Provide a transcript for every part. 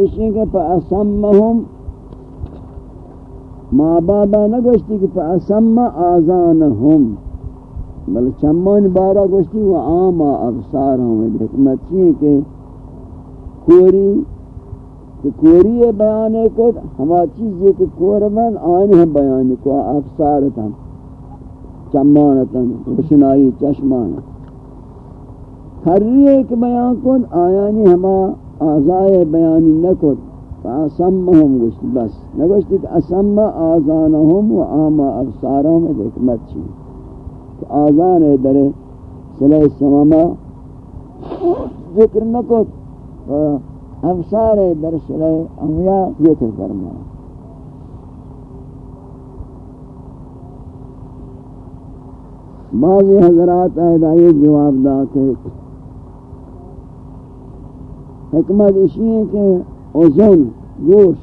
اشیں کہ فاسمہم ما بابا نگوشتی کہ فاسم آزانہم بل چمان بارا گوشتی و آما ابصارہم حکمت چیئے کہ کوری کہ کوری بیانے کو ہما چیز یہ کہ کورمن آئین ہم بیانے کو افسارتا چمانتا روشنائی چشمانا کری ایک بیان کن آیانی ہما آزائے بیانی نکن. فاسمہم گوشت. بس. نگوشتی کہ اسم آزانہم و آما افسارہم حکمت چی؟ کہ آزان در صلح سمامہ ذکر نکت افسار در صلح امیاء ذکر فرما. بعضی حضرات آئے جواب دا کہ حکمت اسی ہے کہ اوزن گوش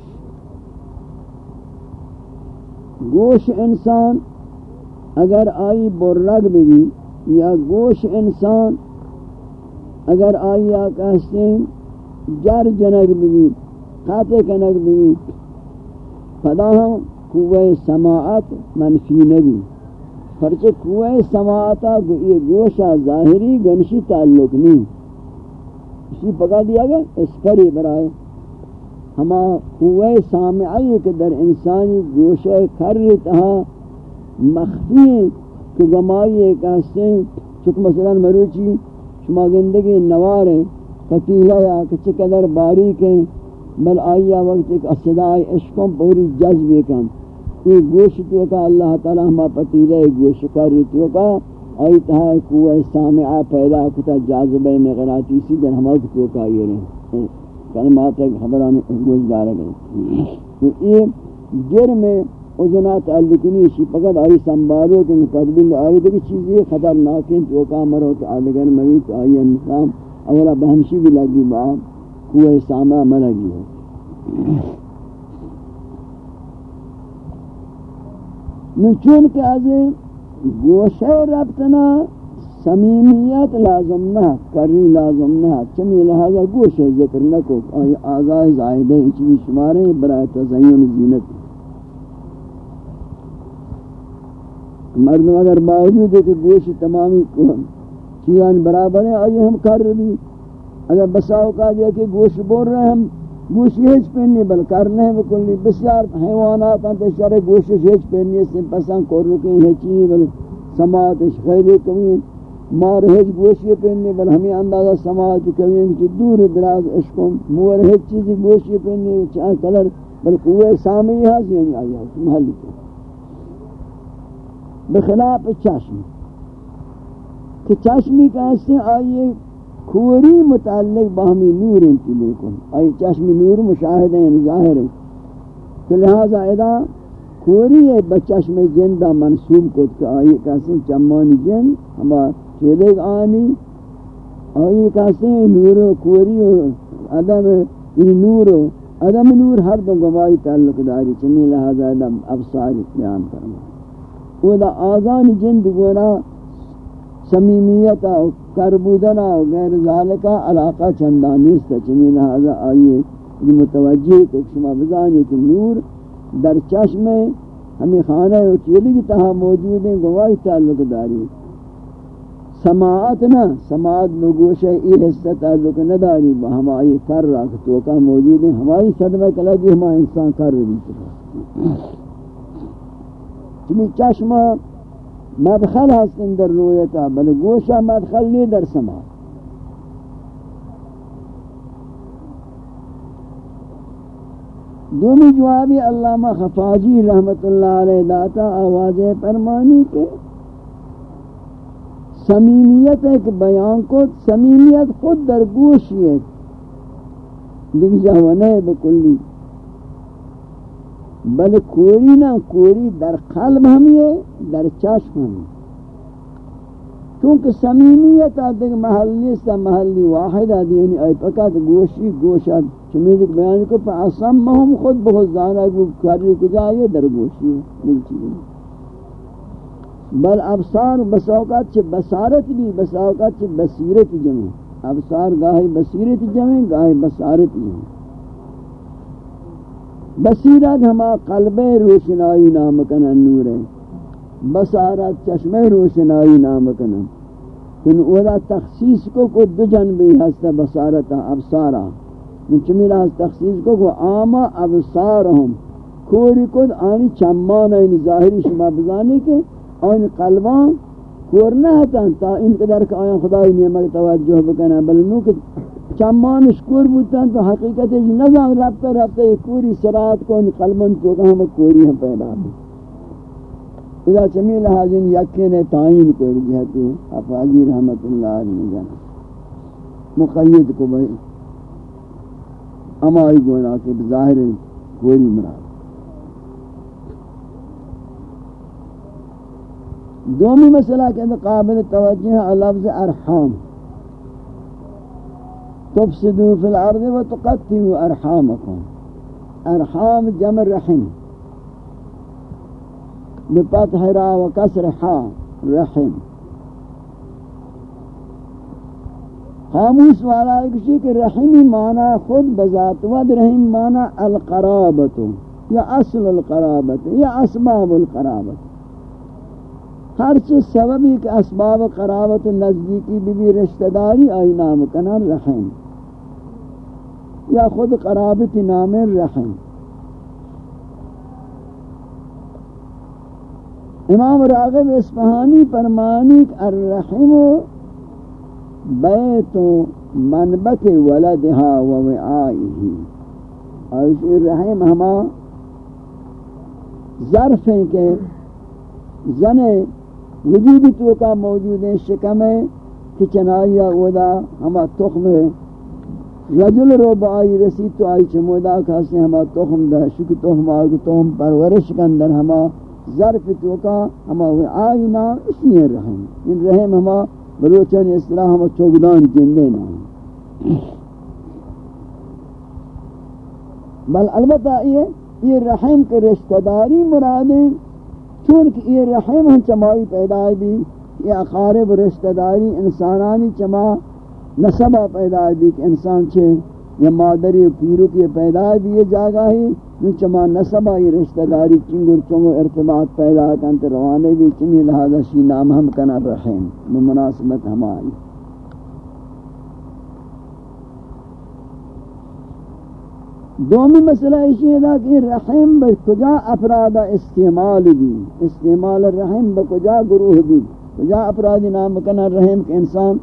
گوش انسان اگر آئی برگ بھی یا گوش انسان اگر آئی آکاستے ہیں جر جنگ بھی خاتے کنگ بھی فدا ہم قوہ سماعت منفی نبی۔ پرچہ قوہ سماعتا یہ گوشہ ظاہری گنشی تعلق نہیں۔ اسی پکا دیا گیا، اس پر ہی برائے ہما قوہ سامعی کہ در انسانی گوشہ کر رہتا مخفی کہ گمائی ایک آستے چک مثلا مروچی شما گندگی نوار ہیں فتیلہ یا کچھ قدر باریک ہیں، بل آئیا وقت ایک اصدائی عشقوں پوری جذب کن یہ گوشت کا اللہ تعالی ہما پتیلہ گوشت کر رہتا کا آئی تہا قوہ سامعہ پیدا کتا جاذبہ مغراتی سی در ہما کتو کا یہ رہے کلمات ایک خبران گوش دارا گئے۔ تو یہ جرم ازنا تعلقنی اسی پکت آئی سنبالو کہ مقدبین آئی دیکھ چیزی خطرناک ہیں تو کامرو تو آدگر مویت آئی نظام اولا بہمشی بھی لگی با، کوئی سامع ملگی ہے۔ نو چون کہ از گوشہ ربطنا سمیمیت لازم نہ، کری لازم نہ۔ چمی لہذا گوشہ ذکر نہ کو آئی آزائے زائدہ اچھی شمارے برای تزین زینت۔ مردم اگر باوجود ہے کہ گوشی تمامی چیزان برابر ہیں، آئی ہم کر رہی۔ اگر بساو کا دیا کہ گوشت بول رہے ہیں ہم گوشت ہیچ پہننی، بل کرنے ہیں بکلی بسیار حیوانات ہیں تو شرح گوشت ہیچ پہننی اس سے پسند کر رکیں ہیچی بل سماعت خیلی کمی مار ہیچ گوشت پہننی، بل ہمیں اندازہ سماعت کمی کہ دور دراز عشقوں مور ہیچ چیزی گوشت پہننی چاہ کلر، بل قوہ سامی ہے یعنی آیا محلی کے۔ بخلاف چشم۔ کہ چشمی کا ایسے آئیے کوری متعلق باہمی نور انتی بلکن۔ آئی چشمی نور مشاہدہ ہیں ظاہر ہیں تو لہذا ادا کوری ہے بچشم جندہ منصوب کو کہ آئی کہتے چمانی جن ہما چیلے آنی۔ آئی کہتے نور و کوری و عدم یعنی نور و عدم نور ہر دو گواہی تعلق داری چمی لہذا ادا افساری بیان کرنا وہ دا آزان جند گونا سمیمیتا کربودنا و غیر ذالکا علاقہ چندانیست چمی لہذا آئیے یہ متوجہ کو شما بزانی کہ نور در چشم ہمیں خانہ و چیلی کی تہا موجود ہیں گواہی تعلق داری سماعت نہ سماعت بگوش ہے ای حصہ تعلق نہ داری ہم آئی کر رہا کہ توقع موجود ہیں ہماری صدمہ کلا جی ہما انسان کر رہی چکا چمی چشم مدخل هستن در رویتا بل گوشا مدخل نی در سما. دومی جوابی علامہ خفاجی رحمت اللہ علیہ داتا آواز فرمانی کے سمیمیت ایک بیان کو سمیمیت خود در گوشی ہے دیکھ جاوانے بکلی. بل کوری نہ کوری در قلب یعنی ہم یہ در چشم ہم چونکہ سمیمیت آدھے محلی سا محلی واحد آدھے یعنی آئی پکا تو گوشی گوشا چمیدی بیان کو، پا اسم ہم خود بہت زانا کو کاری کو جائے در گوشی نہیں چیزیں بل ابصار بساوقات چھ بصارت بھی بساوقات چھ بصیرت جمع۔ ابصار گاہی بصیرت جمع، گاہی بصارت جمع۔ بصیرت ہما قلب روشنائی نام کنن نور ہے بصارت چشم روشنائی نام کنن۔ تن اولا تخصیص کو کو دو جنبی ہستا بصارتا ابصارا۔ من چمیلا ہست تخصیص کو کو آما ابصارهم کوری کد آنی چمان این ظاہری شما بزانی کے آنی قلبان کور نہ تا تا ان قدر کہ آیا خدای نعمت توجہ بکنا بل نو کہ چمان شکور بوتن تو حقیقت ہے نظام رابطہ رابطہ یہ کوری سرات کو ان قلبن تو کہ ہم کوری ہم پیدا بھی اذا چمیل حاضر یقین تعین کو جہتی افاضی رحمت اللہ علیہ جانا مقید کو بھئی اما امائی گونا کہ بظاہر کوری مراد دومی مسئلہ کہ قابل توجہ ہے، لفظ ارحام. تفسدوا فی الأرض و تقتلوا ارحامکم أرحام جمع رحم. بفتح را و کسر حا رحم. خاموس والا کسی کہ رحمی معنی خود بذات ود رحم معنی القرابت یا اصل القرابت یا اسباب القرابت ہر چیز سببی کہ اسباب قرابت نزدیکی بھی رشتہ داری آئی نام کنن رحم. یا خود قرابت نام رحم. امام راغب اسفہانی فرمانی الرحم بیت منبت ولدها و وعائه. اور اس رحم ہما ظرف ہیں کہ زنے وجودی تو کا موجود ہے شکم ہے کہ چنائیا اودا ہما تخم ہے رجل رو بائی رسید تو آئی چمودا کھاسے ہما تخم دا شک تخم آئی تخم پرورش کندر ہما ظرف تو کا ہما آئی نام اس لیے رحم. ان رحم ہما بلوچن اصلاح ہما چوگدان جندے نام بل البتہ یہ یہ رحم کے رشتہ داری مرادیں چونکہ یہ رحم ہم چمائی پیدا بھی یہ اقارب رشتہ داری انسانانی چما نسبہ پیدا بھی کہ انسان چھے، یا مادری و پیرو کی پیدا بھی یہ جاگا ہی نو چما نسبہ یہ رشتہ داری چنگر چنگو ارتباط پیدا کنت روانے بھی چمی لہذا شی نام ہم کنا رحم بمناسبت ہماری دومی مسئلہ اسی ہے کہ رحم بکجا افراد استعمال بھی، استعمال رحم بکجا گروہ بھی، کجا افراد نام کنا رحم کہ انسان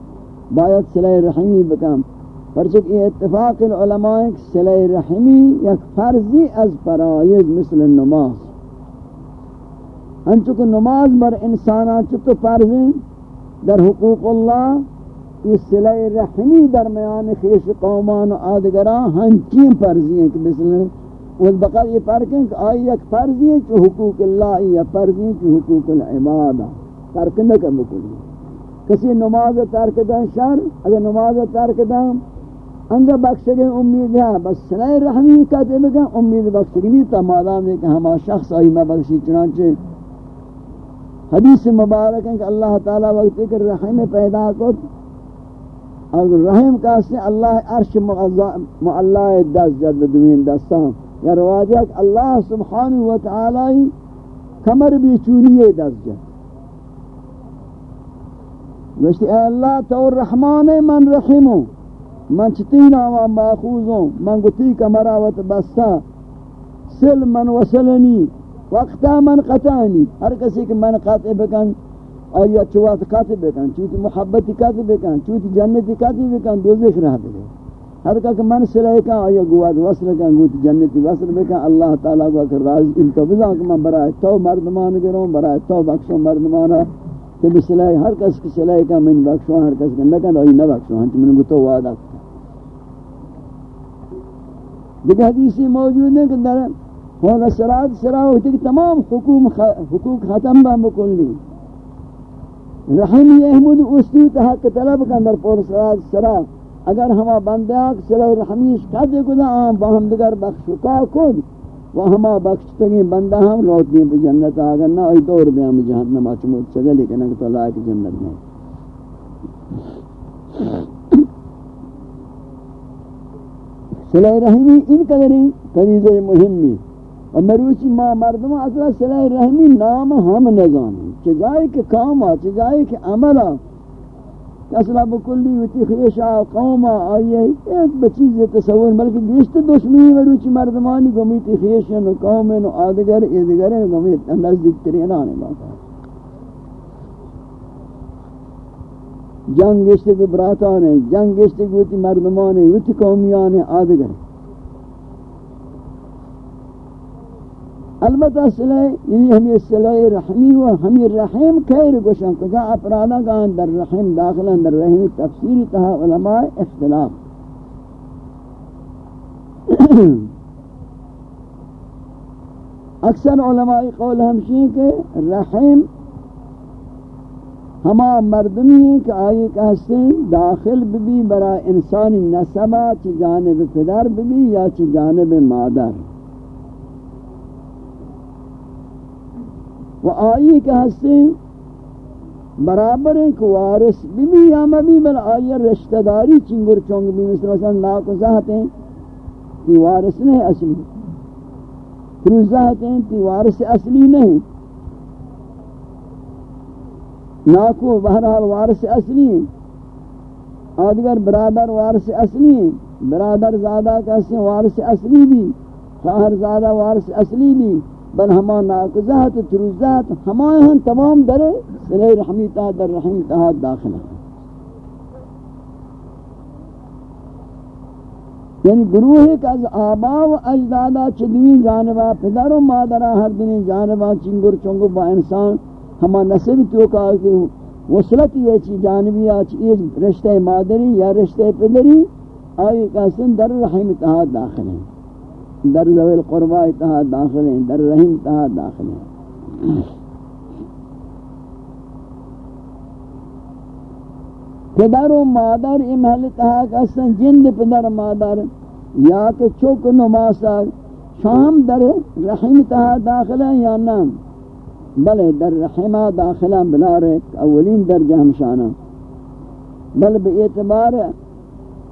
باید صلح رحمی بکم. پرچک یہ اتفاق العلماء صلح رحمی، یک فرضی از فرائض مثل نماز. ہم چکو نماز بر انسانات چکو فرض در حقوق اللہ یہ صلح رحمی درمیان خیش قومان و آدگران ہنچین فرضی ہیں کہ مثلا اس بقر یہ فرق ہے کہ آئی ایک فرضی ہیں چو حقوق اللہ، یا فرضی ہیں چو حقوق العبادہ. فرق نہ کر بکلی. کسی نماز ترک دن شر، اگر نماز ترک دن انگا بخشگی امید ہے، بس صلح رحمی کہتے بگن امید بخشگی نہیں، تا مادام ہے کہ ہما شخص آئی میں بخشی، چنانچہ حدیث مبارک ہے کہ اللہ تعالیٰ وقت کہ رحم پیدا کو اور رحم کا سے اللہ عرش معلّہ دست جد دوین دستان۔ یا رواجت اللہ سبحانہ و تعالی کمر بھی چونی دست جد گوشتی، اے اللہ، تو رحمان من رحمو من چتین آوا ماخوزوں من گتی کمرا و بستا. سل من وصلنی. وقتا من قطعنی. ہر کسی کہ من قطع بکن، آیا چوات کاتب بکن چوتی محبتی کاتب بکن چوتی جنتی کاتب بکن دو ذکر رہا بکن ہر کا کہ من صلح کن آیا گواد وصل کن گوتی جنتی وصل بکن اللہ تعالیٰ کو اکر راز انتو بزان کہ من برای تو مردمان گروں برای تو بخشو مردمانا تو بسلح ہر کس کی صلح کن من بخشو ہر کس کن نکن آئی نبخشو ہنچ من گو تو وعدہ دیکھ حدیثی موجود ہے کہ در ہوگا سرات سرا ہوتی کہ تمام حقوق ختم با مکلی رحمی احمد استی تحق طلب کا اندر پور سراد سرا اگر ہما بندیاک صلح رحمیش کدے کدا آم باہم دگر بخشکا کد و ہما بخشتگی بندہ ہم روت دیں پہ جنت آگر نا ای دور دیں ہم جہنم آچموت چگے لیکن اگر تو لائک جنت نہیں۔ صلح رحمی ان قدر فریضہ مہمی اور مروچی ما مردم اصلا صلح رحمی نام ہم نظام چجائے کہ کاما چجائے کہ عملہ اصلا بکلی وتی خیشا قوم آئیے ایک بچیز تصور، بلکہ گشت دشمنی مروچی مردمانی گمیتی خیشن و قوم و آدگر، ایدگر گمی نزدیک ترین آنے باقا جنگ گشتے کو براتانے، جنگ گشتے کو وتی مردمانے وتی قومیانے، آدگر. البتہ صلح یعنی ہمیں صلح رحمی و ہمیں رحم خیر گوشن، کجا اپرادا کا در رحم داخل در رحم تفسیر تہا علماء اختلاف. اکثر علماء قول ہمشی کہ رحم ہما مردمی ہیں کہ آئی کہستے داخل بھی برا انسانی نسبہ، چی جانب پدر بھی یا چی جانب مادر. و آئی کہ ہستے برابر ہیں کہ وارث بھی بھی یا مبی، بل آئی رشتہ داری چنگر چونگ بھی مثل مثلا ناکو زہت ہیں تی وارث نہیں اصلی. پھر زہت ہیں تی وارث اصلی نہیں ناکو بہرحال وارث اصلی. ہیں آدگر برادر وارث اصلی. ہیں برادر زادہ کہتے ہیں وارث اصلی بھی خواہر زادہ وارث اصلی بھی بل ہما ناکزات تروزات ہما ہن تمام در صلح رحمی تا در رحم تا داخل ہیں۔ یعنی گروہ ایک از آبا و اجدادا چدوین جانبا، پدر و مادرہ ہر دنی جانبا چنگر چنگو با انسان ہما نصب تو کہا کہ وصلت یہ چی جانبی آچ یہ رشتہ مادری یا رشتہ پدری، آئی کہاسن در رحم تا داخل ہیں۔ در ذوی القربہ اتہا داخل ہیں، در رحم اتہا داخل ہیں۔ پدر و مادر امحل اتہا کسن جند پدر مادر۔ یا کہ چوک نماسا شام در رحم اتہا داخل ہیں یا نام بلے در رحمہ داخلہ بلا رہے اولین درجہ ہمشانہ۔ بل بے اعتبار ہے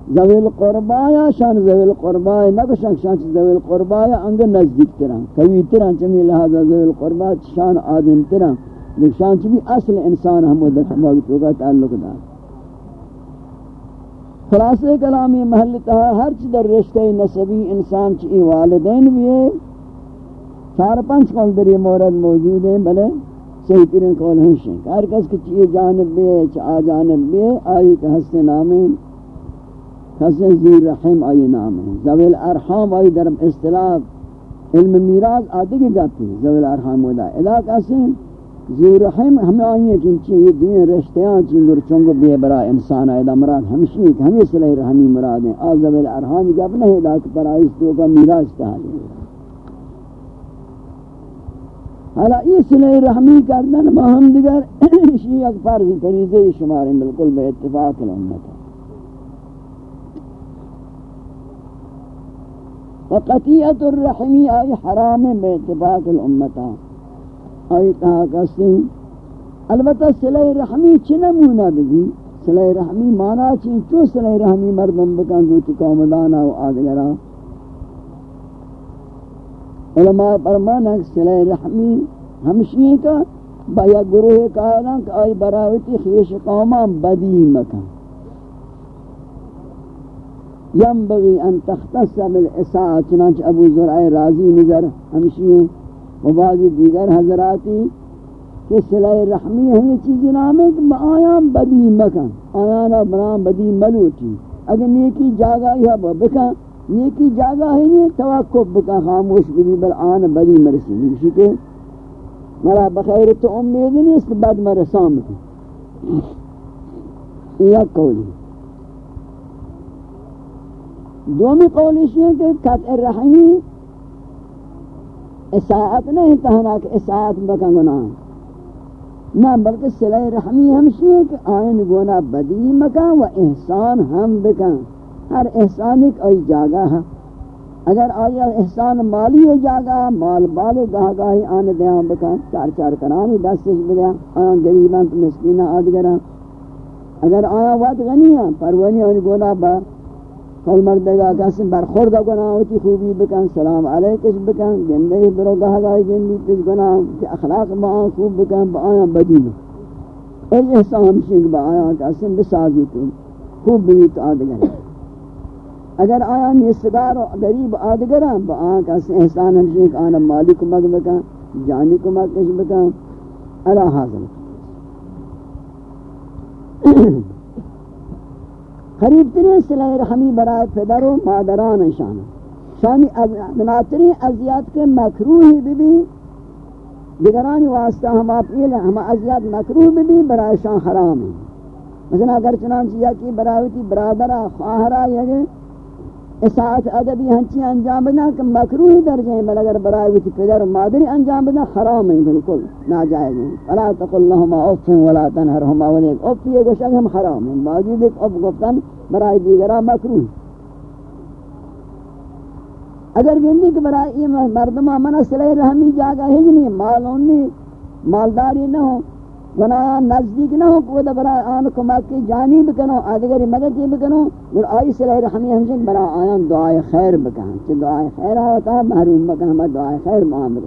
زویل قربایا شان زویل قربایا نکشن شان زویل قربایا انگ نزدیک تران کوی تران چمی لہذا زویل قربا شان آدم تران لیکن شان چمی اصل انسان ہم ودت موقتوں کا تعلق دار. خلاصے کلامی محل تہا ہر چی در رشتہ نسبی انسان چی والدین بھی ہے چار پنچ قول در یہ مورد موجود ہیں، بلے صحیح ترین قول ہنشیں۔ ہر کس کی چی جانب بھی ہے، چی آ جانب بھی ہے، آئی کہ حسن نامیں کسی ذی رحم آئی نام ہے۔ زویل ارحام آئی در اصطلاح علم میراث آدھے کی جاتی ہے زویل ارحام ودا ادا کسی ذی رحم ہمیں آئی ہیں کہ یہ دنیا رشتیاں چنگر چنگو بے برا انسان آئی دا مراد ہمشی کہ ہمیں صلح رحمی مراد ہیں۔ آز زویل ارحام جب نہیں ادا کہ پر آئیس تو کا میراث تحالی ہے حالا یہ صلح رحمی کردن، با ہم دیگر شیعہ فرضی فریضے شماریں بالکل بے اتفاق الامت وقطیعت الرحمی آئی حرام بے اتفاق الامتا آئی تہا کسی البتہ صلح رحمی چی نمونہ بگی؟ صلح رحمی مانا چی؟ چو صلح رحمی مردم بکن گو دوتی قومدانا و آدگرا علماء فرمانا صلح رحمی ہمشی کا با یا گروہ کائران کہ آئی براوتی خیش قومان بدی مکن. ينبغي ان تختص بالاساءة چنانچہ ابو زرعی راضی نظر ہمشی ہیں و بعض دیگر حضراتی کہ صلح رحمی ہمیں چیزی نامے کہ آیام بدی مکن، آیانا برام بدی ملوٹی اگر نیکی جاگا ہے بکن، نیکی جاگا ہے نہیں، توقف بکن، خاموش بدی، بل آن بدی مرسی۔ نمشی کہ مرا بخیر تو امید نہیں اس بعد مرسام کی یہ قولی۔ دومی قولش یہ کہ قطع رحمی اساعت نہیں تہنا کہ اساعت بکن گناہ۔ نہ، بلکہ صلح رحمی ہمشی ہے کہ آئین گونا بدی مکن و احسان ہم بکن۔ ہر احسان ایک آئی جاگا ہے۔ اگر آیا احسان مالی ہے جاگا مال بالے گاہ گاہی آن دیاں بکن۔ چار چار کرانی دستش بدیاں آن گریبان تو مسکینہ آدگران اگر آیا وقت غنی ہے پرونی آن گونا با کل مردگا کسی برخورد کنا ہوتی خوبی بکن، سلام علیکش بکن گندگی برو گاہ گاہی گندی تج کنا کہ اخلاق با آن خوب بکن، با آیا بدی بکن. اور احسان ہمشی با آیا کسی بسازی تو، خوب بھی آدگر اگر آیا نیستگار و غریب آدگر با آیا کسی احسان ہمشی کہ آنا مالی کو مگ بکن، جانی کو مکش بکن. اللہ حاضر. قریب ترین صلح رحمی برای پدر و مادران شان شانی مناترین ازیاد کے مکروحی بھی بھی دیگرانی واسطہ ہم اپیل ہم ازیاد مکروح بھی بھی برای شان حرام ہیں مثلا اگر چنانچہ یا کی براوتی برادرہ خواہرہ یا اساعت ادبی ہنچی انجام بنا کہ مکروہی درجہ ہیں بل اگر برائے وچ پدر و مادری انجام بنا حرام ہے، بالکل ناجائز ہے۔ فلا تقل لهما اف ولا تنهرهما وليك اف یہ گوشہ ہم حرام ہے موجود ایک اف گفتن برائے دیگرہ مکروہ۔ اگر گندی کہ برائے یہ مردمہ منع صلح رحمی جاگا ہے یعنی نہیں مالونی مالداری نہ ہو گناہ نزدیک نہ ہو کو دا برا آن کمک کی جانی بکنو، آدھگری مدد یہ بکنو، اور آئی صلح رحمی ہمشن برا آیان دعائے خیر بکن۔ چھ دعائے خیر آتا ہے محروم بکن ہمیں دعائے خیر معامل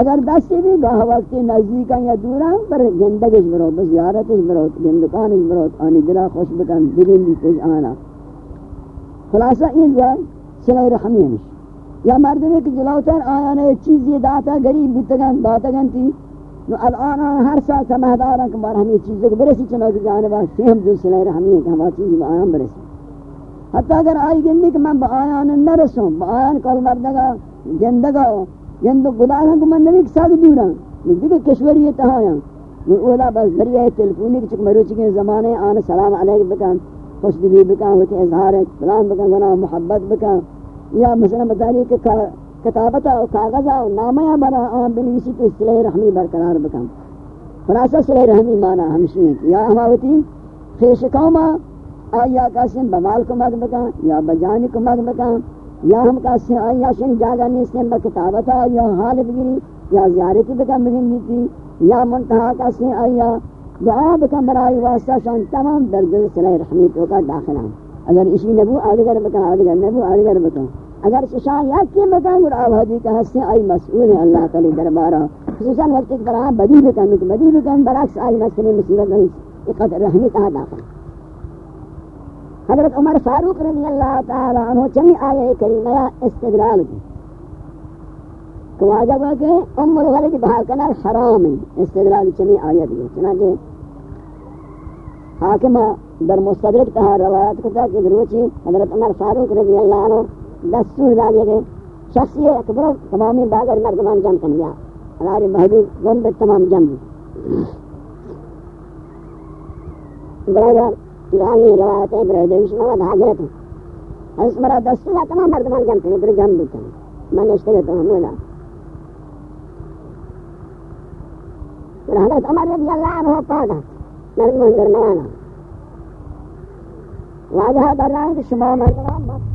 اگر دستی بھی گاہ وقتی نزدیکا یا دورا پر گندگش برو بزیارتش برو گندکانش برو، آنی دلہ خوش بکن، دلین بھی پیش آنا۔ خلاصہ این جائے صلح رحمی ہمشن یا مردمی کہ جلوتر آیانے چیز یہ داتا گریب بتگن داتا گن تھی نو الان ہر سال سمہدارا کہ بار ہمیں چیزوں کو برسی چنو کی جانبا فہم جو صلی رحمی ہے کہ ہمارا چیز با آیان برسی. حتی اگر آئی گندی کہ من با آیان نرسوں با آیان کل مردگا گندگا گندو گدار ہم کو من نبی ساتھ دورا دیکھ کشوری تہایا اولا بس ذریعہ تلفونی کہ چک مروچی کے زمانے آن سلام علیک بکن، خوش دلی بکن ہوتی اظہار سلام بکن گنا محبت بکن. یا مثلا بتالی کہ کتابتا و کاغذا و نامیا برا آن بنویسی تو صلح رحمی برقرار بکن. خلاصہ صلح رحمی مانا ہمشی ہیں یا ہماوتی خیش قوما، آیا کاسم بمال کو مگ بکن، یا بجانی کو مگ بکن، یا ہم کاسم آیا شن جاگا نیستن بکتابتا یا حال بگیری، یا زیارتی بکن بگن دیتی یا منتحا کاسم آیا، دعا بکن برائی واسطہ شان تمام درجہ صلح رحمی تو کا داخل ہیں۔ اگر اسی نبو آدگر بکن، آدگر نبو آدگر بکن۔ اگر ششان یا کی بکن اور آبادی کا حصے آئی مسئول ہے اللہ تعالی دربارہ، خصوصاً وقت ایک برا بدی بکن بدی بکن، برعکس آئی مسئلے مصیبت نہیں اقت رحمی کہا داخل حضرت عمر فاروق رضی اللہ تعالی عنہ چمی آئے کریمہ استدلال کی۔ تو واجب ہے کہ ام الولد بہار حرام ہے، استدلال چمی آیت ہے چنانچہ حاکمہ در مستدرک تہا روایت کتا کہ دروچی حضرت عمر فاروق رضی اللہ عنہ دستور داگے گئے شخصی اکبر تمامی باگر مردمان جم کن گیا ہمارے محبوب گند تمام جم برادر یعنی روایت ہے برادر وشنوات حضرت حضرت مرا دستور تمام مردمان جم کن پر جم بکن من اشتگتا ہوں مولا حضرت عمر رضی اللہ عنہ پادا مردمان درمیانا واجہ در رہا ہے کہ شما مردمان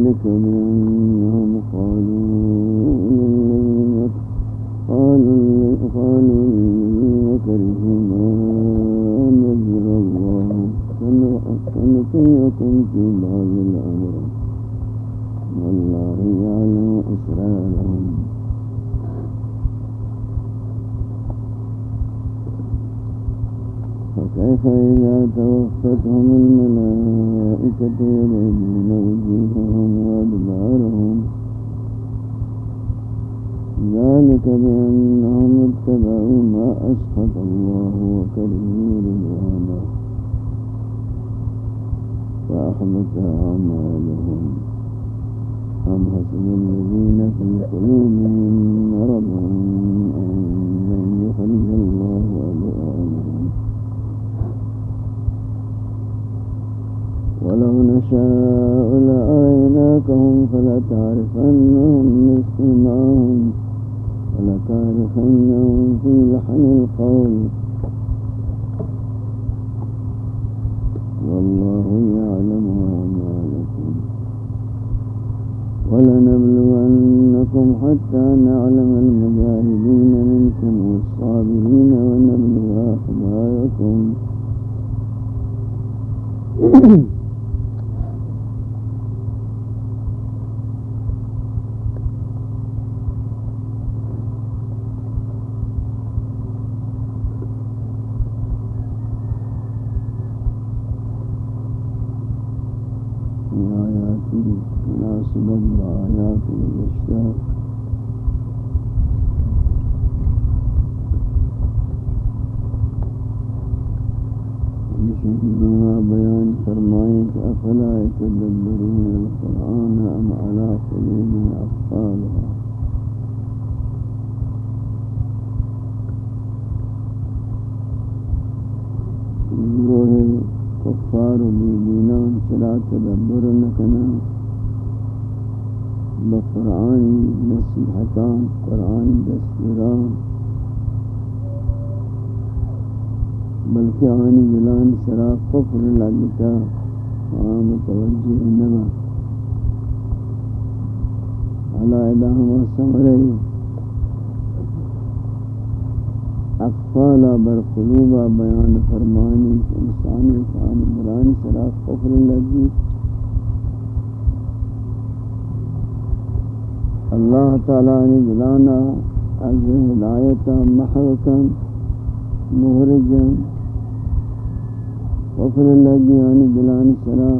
ذلك بأنهم قالوا للذين قالوا قالوا للذين كرهوا ما الله في بعض إسرارهم. فكيف إذا توفتهم الملائكة يضربون على قلوب اقفالها گروہ کفار و بیدینان چرا تدبر نکنا بقرآن نصیحتان قرآن دستوران بلکہ آنی جلان سرا قفر لگتا وآم توجہ نما علائدہ ہم سمرے اقفالا بر قلوبا بیان فرمانی انسانی فانی برانی سرا قفر لگتا اللہ تعالی نے جلانا از ہدایت محوکا مہرجا وفر اللہ جیانی جلان سرا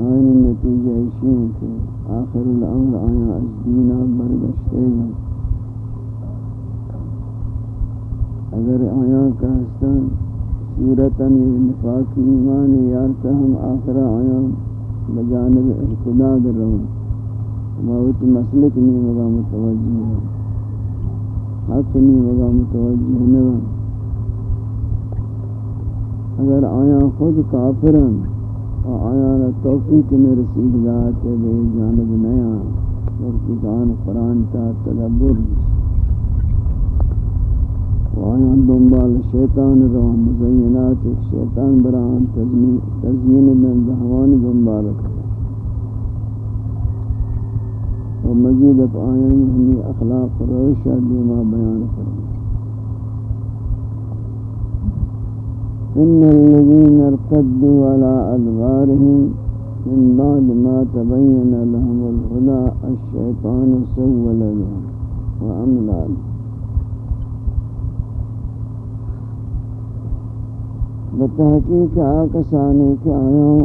آئین نتیجہ اشیاء آخر الامر آیا از دینا برگشتے گا اگر آیا کا حسن صورتا نفاق ایمان یارتا ہم آخر آیا بجانب احتداد رہوں موت مسلک نہیں ہوگا متوجہ ہے. حق نہیں ہوگا متوجہ نہیں اگر آیا خود کافرن اور آیا توفیق میں رسید ذات بے جانب نیا وقتی کان قرآن تا تدبر۔ آیا دنبال شیطان رو، مزینات شیطان بران تزیین دن دہوان دنبالت و مزید اپ آیان ہمیں اخلاق روشہ دیما بیان کریں۔ ان الذين ارتدوا على ادبارهم من بعد ما تبين لهم الهدى الشيطان سول لهم واملى بتحقیق آکسانی کے آیوں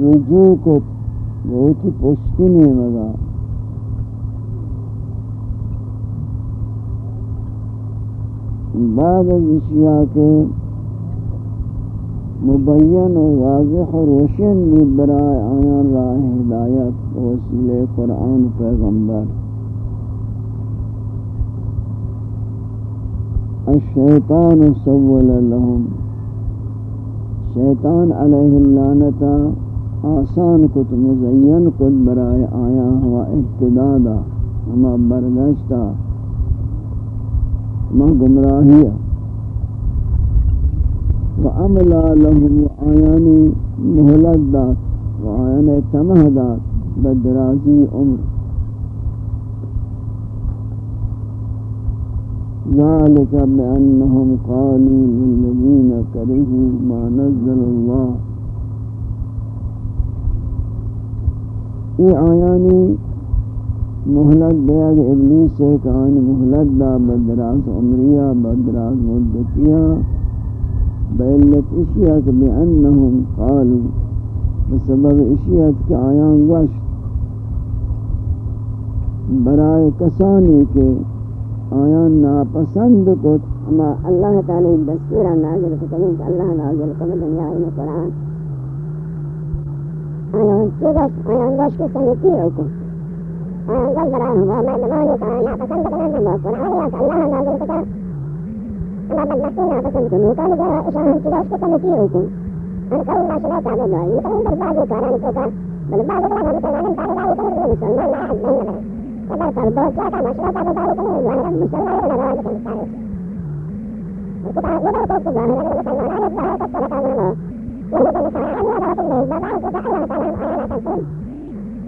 رجوع کو بہت ہی پشتی نہیں مگا۔ بعد از اشیاء کے مبین و واضح و روشن بھی برائے آیان راہ ہدایت وسیلے قرآن، پیغمبر. الشیطان سول لهم. شیطان علیہ اللعنتا آسان کت، مزین کت برائے آیا ہوا ابتدادا ہما برگشتا ہما گمراہیا و عملا لهم آیانی محلت دات و آیانی تمہ دات بدرازی عمر۔ ذلك بأنهم قالوا للذين كرهوا ما نزل الله۔ یہ آیانی محلت دیا کہ ابلیس ایک آن محلت دا بدراز عمریہ بدراز مدتیہ۔ بیلت اشیات بأنهم قالوا بسبب اشیات کے آیان گوشت برائے کسانی کے آیان ناپسند کت۔ اما اللہ تعالی دستورا نازل کتنین کہ اللہ نازل کتنین دنیا این قرآن۔ آیان چیزش آیان گوش کے سنگتی ہوکن آیان گوش برای ہوا مردمانی کا ناپسند کنن ہم قرآن یا کہ اللہ نازل کتا أنا بلغتنا بكم كان جاء إشارة كذا كم فيكم أنا قال ما سمعت هذا الدعاء يقول بل بعض كان نتوكل بل بعض كان نتوكل كان لا يقول مسلم لا أحد بيننا فلا تربط لا كما سمعت هذا الدعاء يقول وأنا مسلم لا لا لا كان القطعة يدعو توقف عنه لأنه يسلم على الدعاء تطلق عنه الله وهو كان يسلم على رسول الله بعد أن تتحلى تعالى على تنفيذ وكان الشيطان مسلم لا أعلم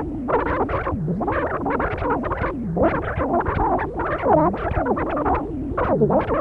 Thank you.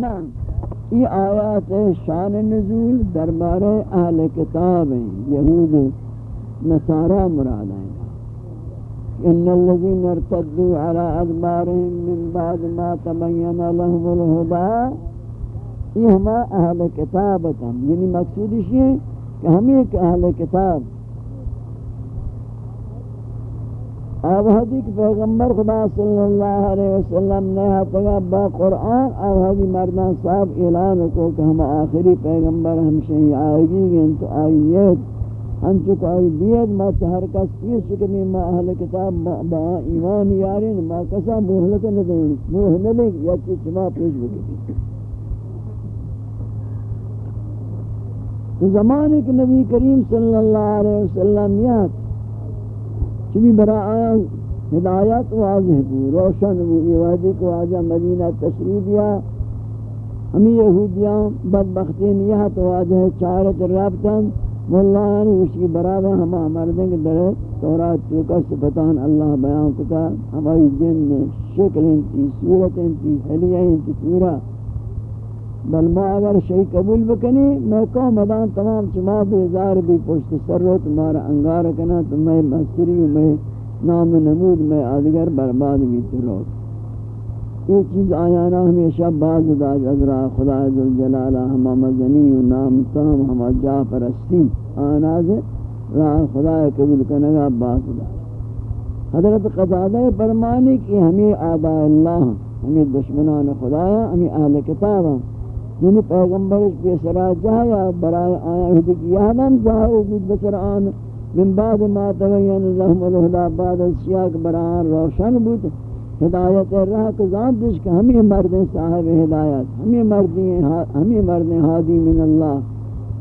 نا یہ آیات شان نزول دربار اہل کتاب ہیں، یہود، نصارہ مراد ہیں۔ ان الذين ارتدوا على ادبارهم من بعد ما تبين لهم الهدى یہ ہم اہل کتاب ہیں یعنی مقصود یہ ہے کہ ہم ایک اہل کتاب آوہدی کہ پیغمبر خدا صلی اللہ علیہ وسلم نے حتیٰ با قرآن آوہدی مردان صاحب اعلان کو کہ ہم آخری پیغمبر ہم شہی آئے گی گئن تو آئیت ہم چکو آئی بیت ما تہر کس پیر شکمی ما اہل کتاب با ایمان یارین، ما کسا محلت ندین موہ نلک یا کی چما پیش بکتی تو زمانے کے نبی کریم صلی اللہ علیہ وسلم یاد چمی برا آیا ہدایت واضح بو روشن بو یہ وحدی کو آجا مدینہ تشریف دیا ہمیں یہودیاں بدبختین یہ تو چارت رابطن مولانا اس کی برابر ہما مردیں کے درے تورات چوکا صفتان اللہ بیان کتا. ہماری جن میں شکل انتی، صورت انتی حلیہ انتی پورا بل ما اگر شئی قبول بکنی، میں کہوں مدان تمام چما بیزار بھی پشت سر رو تمہارا انگار کنا، تو میں مستری ہوں میں نام نمود میں آدگر برباد بھی تلو یہ چیز آیانا ہمیشہ باز داج ازرا خدا ذوالجلالہ ہما مزنی و نام تام، ہما جا پرستی. آناز راہ خدا قبول کنگا باز داج. حضرت قطادہ فرمانی کہ ہمیں آداء اللہ، ہمیں دشمنان خدایا، ہمیں اہل کتاب ہیں یعنی پیغمبرش کے سرا جایا برای آیا ہوتی کہ یادم جاؤ بود بسر آن، من بعد ما تبین لهم الہدا، بعد السیاق بران روشن بود. ہدایت راہ کو ذات دش کہ ہمیں مرد صاحب ہدایت، ہمیں مرد ہمیں مرد ہادی من اللہ.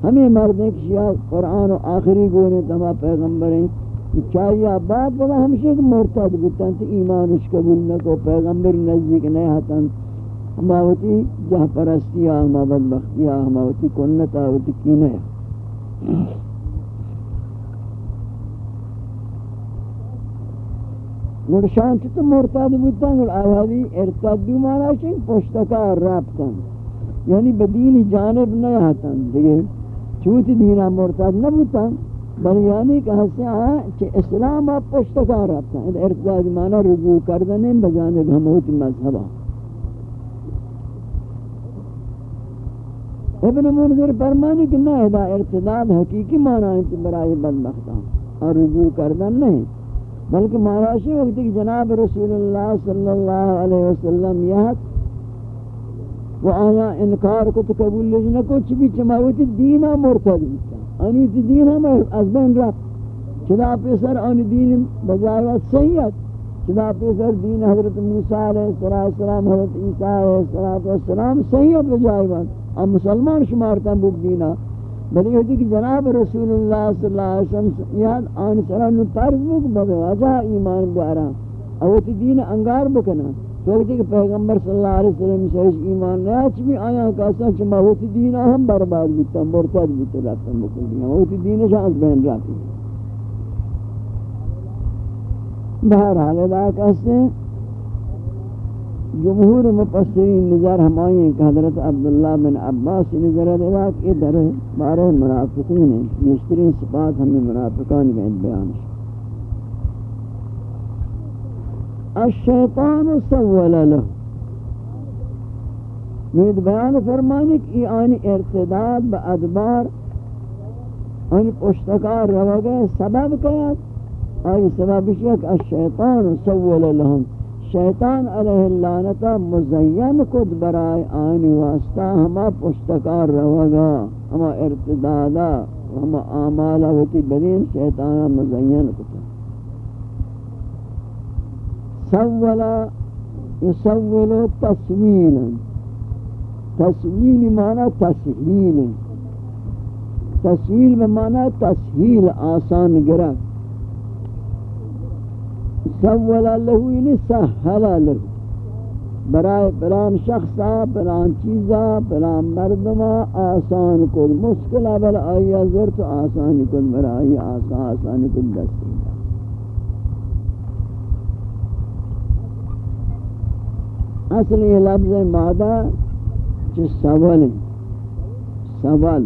ہمیں مرد کیا قرآن و آخری گونے تمام پیغمبر ہیں. چاہیے بعد بلا ہمشہ مرتد بودتا ایمان اس قبول نہ کو پیغمبر نزدیک نہیں ہتن. ہماوتی جہ پرستی ہما بدبختی ہماوتی کنتا ہوتی کینے نرشان چطور مرتاد بودتن اور آوازی ارتاد بھی مانا چاہیے پشتکار رابطن. یعنی بدین جانب نہیں آتن دیکھے چوتی دینا مرتاد نہ بودتن بل یعنی کہ ہستے آئے کہ اسلام آپ پشتکار رابطن. ارتاد مانا رجوع کردن بجانب ہموتی مذہبہ ابن منظر فرمانی کہ نہ ادا ارتداد حقیقی معنی ہے برای بدبختان اور رجوع کردن نہیں، بلکہ مہاراشی وقت کہ جناب رسول اللہ صلی اللہ علیہ وسلم یہت و آیا انکار کو تو قبول لیجنہ کو چبی چماوتی دینا مرتد بیتا آنی تی دینا میں از بین رفت چدا پیسر آنی دین بجائے وقت صحیحت چدا پیسر دین حضرت موسیٰ علیہ السلام، حضرت عیسیٰ علیہ السلام صحیحت بجائے وقت ہم مسلمان شمارتا بک دینا۔ بلی ہوتی کہ جناب رسول اللہ صلی اللہ علیہ وسلم یاد آن سران پرز بک بگو واجہ ایمان بیارا اوتی دین انگار بکنا۔ تو ہوتی کہ پیغمبر صلی اللہ علیہ وسلم سے ایمان نیا چمی آیا کاسا چما ہوتی دین ہم برباد بیتا، مرتد بیتا رفتا بکل دینا۔ ہوتی دین شانس بین رفتی بہرحال ادا کہتے ہیں جمہور مفسرین نظر ہمائی ہیں کہ حضرت عبداللہ بن عباس نظر اللہ کہ در بارہ منافقین ہیں۔ یہ صفات ہمیں منافقان کا بیان ہے الشیطان سول له۔ مید بیان فرمانی کہ آنی ارتداد با ادبار آنی پشتکار روگے سبب کیا۔ آئی سبب شک الشیطان سول لهم۔ شیطان علیہ اللعنتا مزین کد برای آنی واسطہ ہما پشتکار روگا ہما ارتدادا، ہما آمالا ہوتی بدین شیطانا مزین کتا سولا یسولو تسویلا تسویل معنی تسہیل. تسویل بمعنی تسہیل آسان گرک سول له یعنی سهل له برای پلان شخصا پلان چیزا پلان مردما، آسان کن مشکل بل آیا زرت آسان کن برای آسان آسان کن دستی اصل یہ لفظ مادہ چی سوال سوال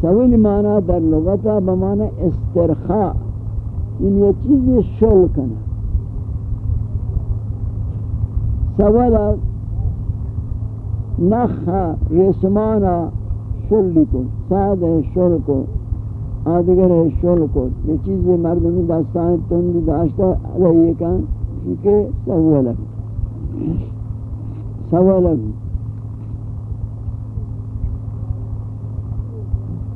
سوال معنی در لغتا بمعنی استرخاء. یعنی این یہ چیزی شل کنا سوال نخ رسمانا شل کو ساد شل کو آدگر شل کو یہ چیزی مردمی دستان تندی داشتا علیہ کن کہ سوال سوال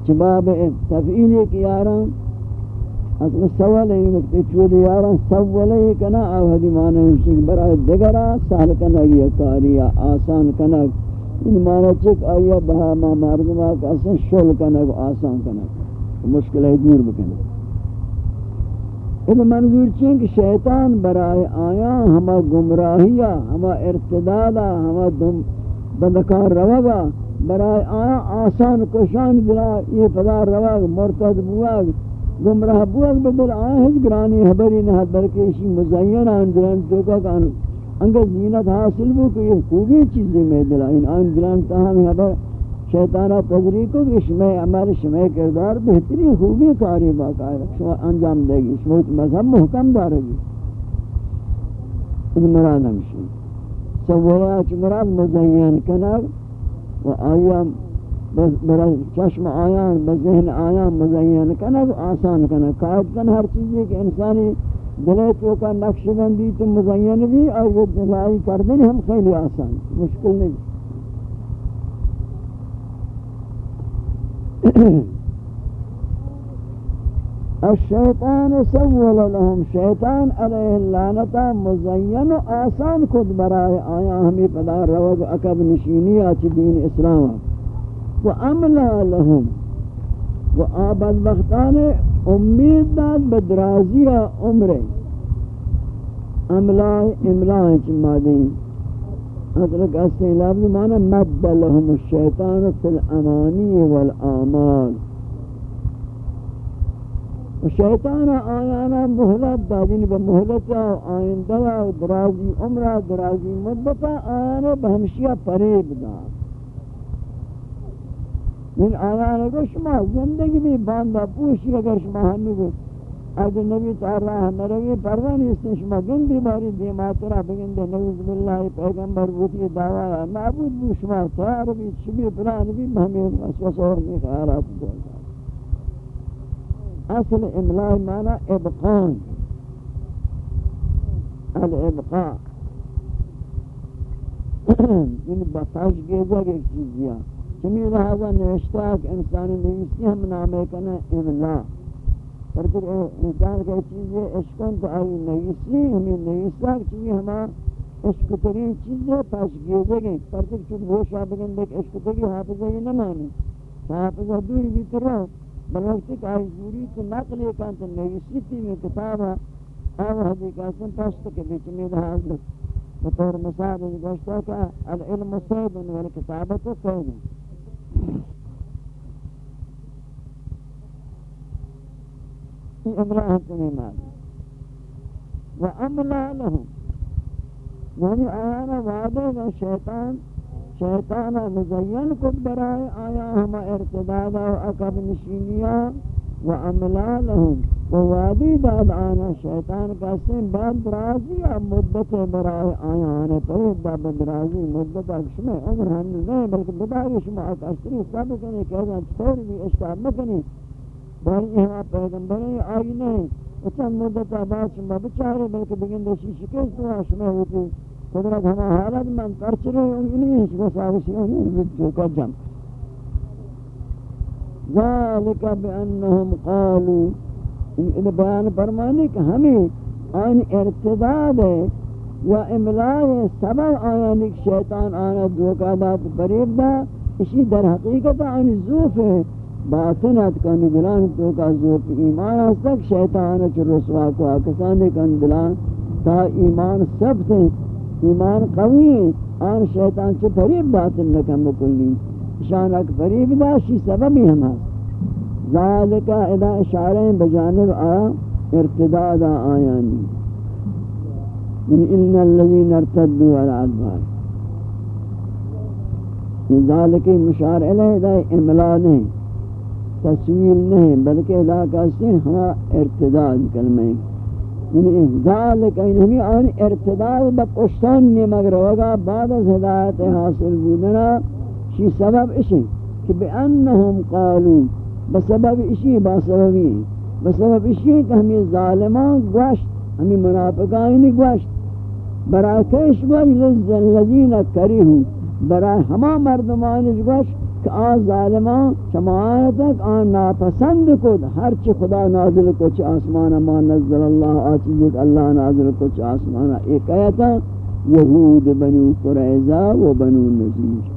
چباب تفعیل ایک یاران اصل سوال ہے کہ چود یاران سوال ہے کنا او ہدی معنی ہمشک برای دگرا سہل کنا گیا کاریا آسان کنا ان معنی چک آیا بہا ما مردمہ کا اصلا شل کنا آسان کنا مشکل ہے دور بکنا ان منظور چین کہ شیطان برائے آیا ہما گمراہیا ہما ارتدادا ہما دم بندکار روگا برای آیا آسان کشان دلا یہ پدا رواگ مرتد بواگ گمراہ بواگ بدل آیا ہج گرانی حبری نہت بلکہ اسی مزین آن دلان توکا کان انگر زینت حاصل بو کہ یہ خوبی چیزیں میں دلا ان آن دلان تاہم حبر شیطانہ پذری کو کہ شمع عمل شمع کردار بہتری خوبی کاری باقاعد شما انجام دے گی شما مذہب محکم دارے گی ان مراد ہمشی سویا چ مراد مزین کنار و آیا برای چشم آیان بذہن آیان مزین کنگ آسان کنگ قائد کن ہر چیزی کہ انسانی دلے تو کا نقش بندی تو مزین بھی اور وہ دلائی کردن ہم خیلی آسان. مشکل نہیں الشیطان سول لهم. شیطان علیہ اللعنتا مزین و آسان خود برای آیا ہمیں پدا روگ اکب نشینی آچ دین اسلام. و عملا لهم. و آباد بختان امید داد بدرازی عمر عملا املا چی مادین ادرک اسے لفظ معنی مد لهم الشیطان فی الامانی والآمال. و شیطان آیانا محلت دادین با محلتا آئندہ و درازی عمرہ درازی مدتا آیانا بہمشیہ پریب داد. این آنان رو شما زندگی بی بانده پوشی اگر شما همی بود. از نبی تا راه نروی بردن نیست شما گندی باری دیمات را بگند. نوز بالله پیغمبر بودی دعوه معبود بوش شما تا رو بی چی بی پران بی و وسوسه و میخارات اصل املای معنی ابقان. الابقاء. این بطاش گیزه یک چیزی هست چمی لہذا نوشتا کہ انسانی نویسی ہم نامے کنا املاء پر پھر انسان کا چیز ہے اشکن تو آئی نویسی ہمیں نویسا چیزی ہما عشق ترین چیز ہے پاش گیزا گئی پر پھر چھوٹ گوش آبگن دیکھ عشق تری حافظہ یہ نہ مانی حافظہ دوری بھی تر رہا بلکہ کہ آئی جوری کو نقل یہ کانت نویسی تھی میں کتابہ آو حدیقہ پشت کے بیچ میں حاضر بطور مساعد گوشتا کہ العلم سید والکتابت سید یہ امرہ تمہیں و املا لهم یعنی آیانا وعدے شیطان شیطانا مزین کد برائے، آیا ہما ارتدادا و اکب نشینیا و املا لهم وادی بعد آنا شیطان قسم بعد درازی ام مدت برای آیان تو بعد درازی مدت اکشم اگر هم نه بلکه بدای شما اکشتری سب کنی که از طوری بھی اشتاب مکنی بل یہاں پیغمبر آئینے اتن مدت آباد شما بچارے بلکہ بگن دوشی شکست ہوا شما ہوتی قدرت ہما حالت من کرچرے انگلی ہیچ گساوشی انگلی بچوکا جمع ذلك بأنهم قالوا ان بیان فرمانے کہ ہمیں آن ارتداد ہے یا املاء سبب آیان ایک شیطان آنا دوکا دات بریب دا، اسی در حقیقت آن زوف ہے۔ باطنت کن دلان توکا زوف ایمان ہستک شیطان چر رسوا کو آکسانے کن دلان تا ایمان سب سے ایمان قوی ہے۔ آن شیطان سے فریب باطل نکم بکلی۔ شانک فریب داشی سببی ہم ہے ذالکہ ادا اشارہ بجانب آ، ارتداد آیانی۔ یعنی ان ان الذين ارتدوا على ادبار ذالک مشار علیہ دا املا نہیں، تصویر نہیں، بلکہ دا کہتے ہیں ہاں ارتداد کلمہ۔ یعنی ذالک این ہمیں آن ارتداد با پشتان نمگ روگا بعد از ہدایت حاصل بودنا۔ شی سبب اشی کہ بأنہم قالو بسبب اشی، با سببی بسبب اشی کہ ہمیں ظالمان گوشت ہمیں منافقانی گوشت. برای کش گوشت، لذین کریہو برای ہما مردمانش گوشت کہ آن ظالمان شماعت تک آن ناپسند کو ہر چی خدا نازل کو چی آسمانا ما نزل اللہ آچیز ایک اللہ نازل کو چی آسمانا ایک آیتا یہود بنو قریضہ و بنو نزیر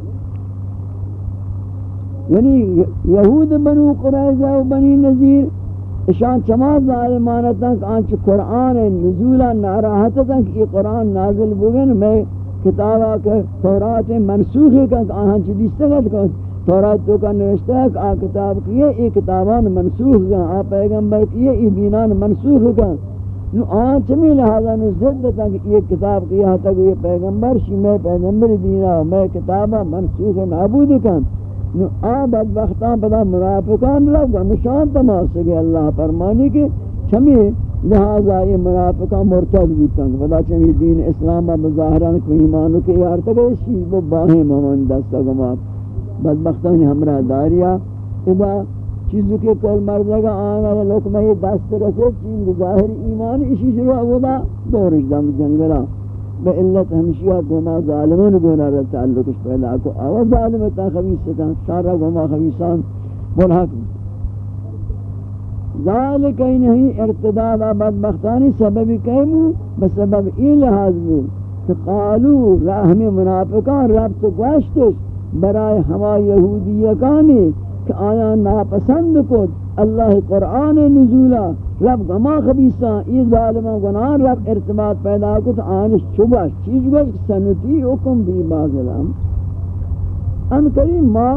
یعنی یہود بنو قریضہ و بنی نزیر اشان چما ظالمانہ تک آنچ قرآن نزولا ناراحت تک یہ قرآن نازل بگن میں کتابہ کے تورات منسوخ کا آہاں چی دیستگت کو تورات تو کا نوشتہ ہے کہ آ کتاب کیے، ای کتابان منسوخ گا، آ پیغمبر کیے، ای دینان منسوخ گا۔ نو آن چمی لہذا نو زد دیتا یہ کتاب کیا تک یہ پیغمبر شی، میں پیغمبر دینا، میں کتابا منسوخ نابود کن۔ نو آ بدبختان پدا مرافقان لگا نشان تماس گئے اللہ فرمانی کہ چمی لہذا یہ مرافقان مرتد بیتا پدا چمی دین اسلام بظاہران کو ایمانو کے یار تک اس چیز وہ باہیں ممن دستا گمات بدبختان ہمراہ داریا، ادا چیزوں کے کل مردگا آنا و لکمہ دست رسے چین ظاہر ایمان اسی شروع اولا دورش دم جنگلا. بے علت ہمشیہ گما ظالمان گونا رہا تعلقش پیدا کو آوا ظالمتا خبیصتا سارا گما خبیصان ملحق ذالک نہیں ارتداد بدبختانی سببی کہمو بسبب ای لحاظ بو کہ قالو راہم منافقان رب تو گوشتش برای ہما یہودیکانی کہ آیا ناپسند کو اللہ قرآن نزولا رب گما خبیصان ای ظالمان گناہ رب ارتباط پیدا کو تو آنش چوبا چیز گوش سنتی حکم بھی بازلام۔ ان کریم ما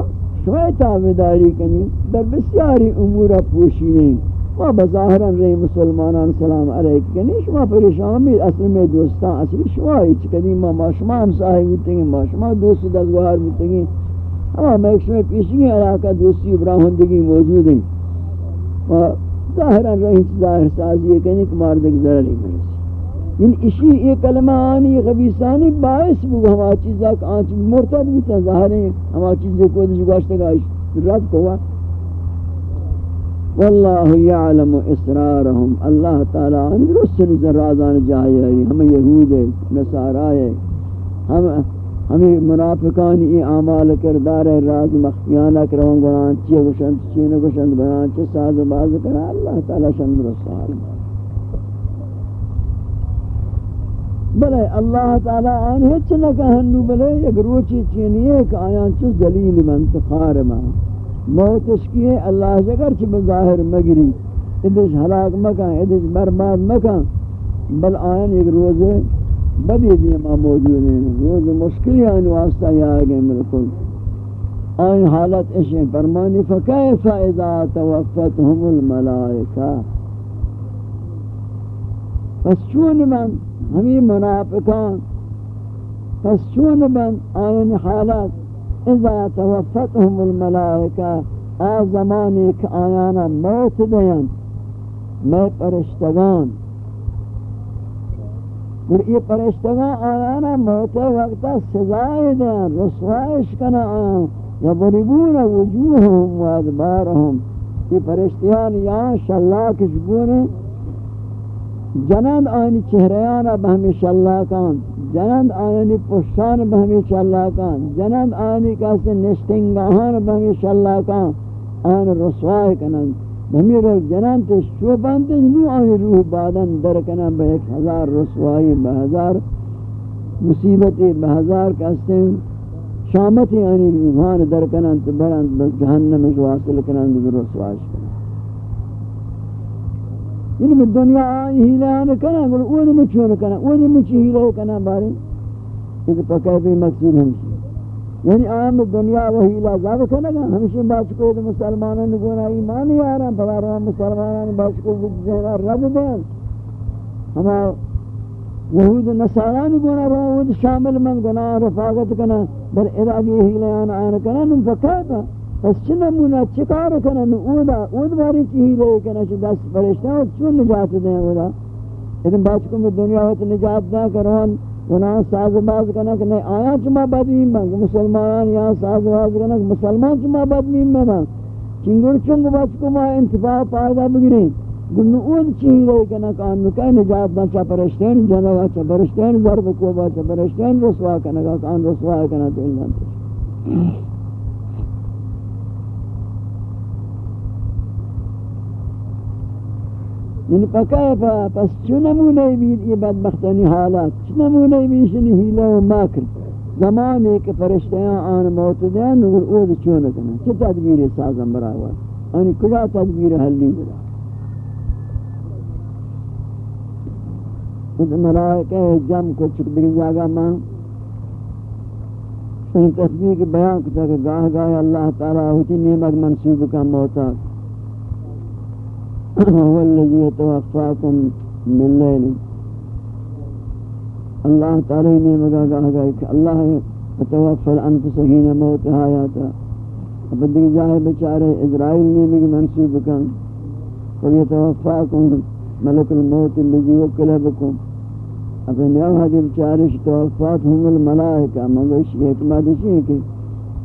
شوئے تابداری کنی در بسیاری امور پوشی نہیں ما بظاہران رہی مسلمانان سلام علیک کنی، شما پریشان بھی اصل میں دوستان اصلی شما ہی چکدی ما ما شما ہم صاحب ہوتے ہیں ما شما دوست دزگوار ہوتے ہیں اما ایک شما پیشنگی علاقہ دوستی ابراہندگی موجود ہیں۔ ما ظاہران رہی ظاہر سازی کنی کمار دک ضرری مرسی۔ یعنی اسی یہ کلمہ آنی خبیصانی باعث بگو ہما چیزا کہ آنچ مرتد بھی تا ظاہر ہیں ہما چیزا کو دش گوشتا گا رد کو واللہ یعلم اسرارہم۔ اللہ تعالیٰ ہم رسل زرازان جائے ہیں ہم یہود ہیں نصارہ ہیں ہم ہمیں منافقان ای اعمال کردار راز مخفیانہ کرون گنان چیئے گوشند چیئے گوشند بنان چیئے ساز و باز کرا اللہ تعالیٰ شند رسال بلے اللہ تعالیٰ آن ہچ نکا ہنو بلے، یک روچی چینیے کہ آیان چیز دلیل منتخار ماں موتش کیے اللہ جگر چی بظاہر مگری. ادش حلاق مکان ادش برباد مکان. بل آئین ایک روز بدی دیما موجود ہیں۔ روز مشکلی آئین واسطہ یا آگئے ملکل آئین حالت اشیں فرمانی فکیف اذا توفتهم الملائکہ۔ پس چون من ہمیں منافقان، پس چون من آئین حالت اذا توفتهم الملائکہ، آ زمانی کہ آیانا موت دین میں پرشتگان۔ اور یہ پرشتگان آیانا موت وقتا سزائی دین رسوائش کنا آیان یضربون وجوہم و ادبارہم یہ پرشتیان یہاں شلاکش بونے جنند آنی چہریانا بہمی شلاکان جنند آنی پشتان بہمی شلاکان جنند آنی کسی نشتنگاہان بہمی شلاکان آن رسوائی کنند ہمیں جنان تے شوبان تے نو آئے روح بادن درکنا بہ ایک ہزار رسوائی بہ ہزار مصیبتی بہ ہزار کستے شامتی آنی روحان درکنا تے بران بس جہنم اس واصل کنن بزر رسوائش کنن یعنی میں دنیا آئی ہیلان کنن گل اوڑی مچھون کنن اوڑی مچھی ہیلو کنن بارے یہ پکے بھی مقصود ہمشی یعنی آم دنیا و ہیلہ زیادہ گا ہمشی بات کو مسلمانوں نے گونا ایمانی آ رہا پھر آ مسلمانوں نے بات کو ذہنہ رب دین ہما یہود نصاران گناہ رہا شامل من گناہ، رفاقت کنا، در ارادی ہیلیان آن کنا، نم فکاتا پس چی نمونا چکار کنا؟ نو اودا اود باری چی ہیلے کنا، چی دست پرشتا ہے چون نجات دیں اودا ادن باچکم دنیا ہوتا نجات دا کرون گناہ ساز باز کنا کہ نہیں، آیا چما بدمیم بنگ مسلمان یا ساز باز کنا کہ مسلمان چما بدمیم بنگ چنگر چنگ باچکم انتفاع پائدہ بگرین گنو اون چیزی رہے کنا کان نکای نجات دا چا پرشتین جنگا چا پرشتین ضرب کو با چا پرشتین رسوا کنا کان رسوا کنا تو اللہ یعنی پکای پا، پس چو نمونه بید یہ بدبختانی حالات؟ چو نمونه بیشنی حیلہ و مکر زمان ایک فرشتیاں آن موت دیں نگر اود چون کنا چه تدبیر سازم براوا آنی کجا تدبیر حلی برا اس ملائکہ جم کو چک دیکھ جاگا ماں سن تسبیح بیان کتا کہ گاہ گاہ اللہ تعالیٰ ہوتی نیمک منصوب کا موتا والذی توفاکم من لیل اللہ تعالیٰ نیمک گاہ گاہ کہ اللہ توفى توفل انفسہین موت آیاتا اب دیکھ جاہے بچارے اسرائیل نے نیمک منصوب کا وَيَتَوَفَّاكُمْ ملک الموت اللذی وکلہ بکم۔ اب نیو حدیب چارش توفات ہم الملائکہ، مگر اس حکمت ہے کہ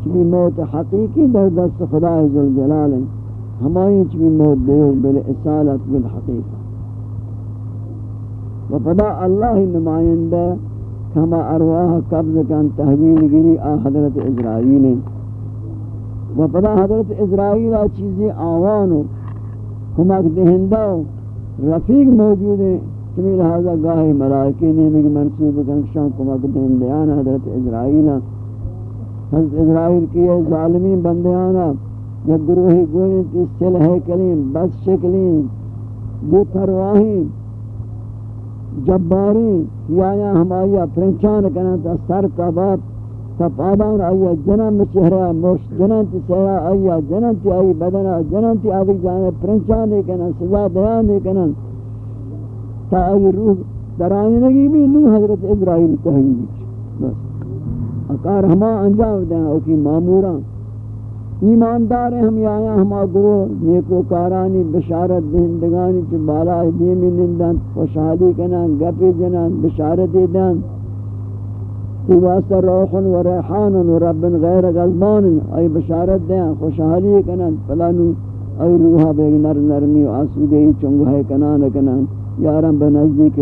چبی موت حقیقی در دست خدا ذوالجلال ہیں ہمائی چبی موت دیو بالاصالت بالحقیقہ و پدا اللہ نمائندہ کما ارواح قبض کن تحویل گری آ حضرت اسرائیل. و پدا حضرت اسرائیل آ چیزیں آوانو کمک دہندہ رفیق موجود ہیں چمی لہذا گاہی ملائکی نے بھی منصوب کنشان کمک دین دیانا حضرت اسرائیل. حضرت اسرائیل کی ظالمین بندیانا یا گروہی گوئی تی سلح کلیم، بس شکلیم بے پرواہی، جباری، یا یا ہمایا پرنچان کنا تا سر تا باپ تا پادان آیا جنم چہرہ موش جنن تی سہرہ آیا جنن تی آئی بدنا جنن تی آدھک جانے پرنچان کنا سزا دیان کنا تا ای روح در آئینگی بھی نو حضرت ابراہیم تحویل بس۔ اکار ہما انجام دیں، اوکی معموران ایماندار ہم آیا ہما گروہ نیکو کارانی بشارت دہندگانی چو بالا دیمی نندن، خوشحالی کنن، گپی جنن بشارت دن۔ تی واسطہ روحن و ریحان و رب غیر غزبان ای بشارت دیں خوشحالی کنن، پلانو ای روحا بیگ نر نرمی و آسودہی چنگو ہے کنان کنن۔ یارم به نزدیک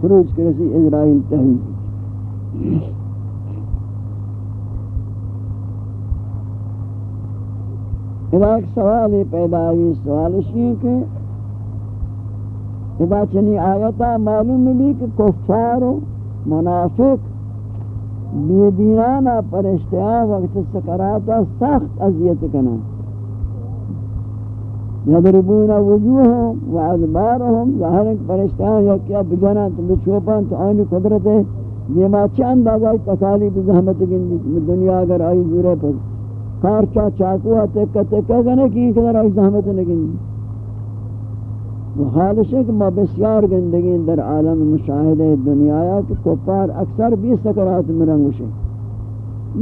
خروج کرسی اسرائیل تحویل۔ اذا ایک سوال پیدا ہوئی، سوال ہے کہ اذا چنی آیتا معلوم بھی کہ کفار و منافق بیدینانا پرشتیاں وقت سکراتا سخت عذیت کنا یضربون وجوههم و ادبارهم ظاہر فرشتیان یا کیا بجانا تو بچوپان تو آنی قدرت ہے، یہ ما چند آزائی تکالیب زحمت گندی دنیا اگر آئی زورے پر۔ کارچا چاکوہ تکہ تکہ گنے کی قدر آئی زحمت نگندی وہ حالش ہے کہ ما بسیار گندگی در عالم مشاہدہ دنیا یا کہ کپار اکثر بیس سکرات مرنگوش ہے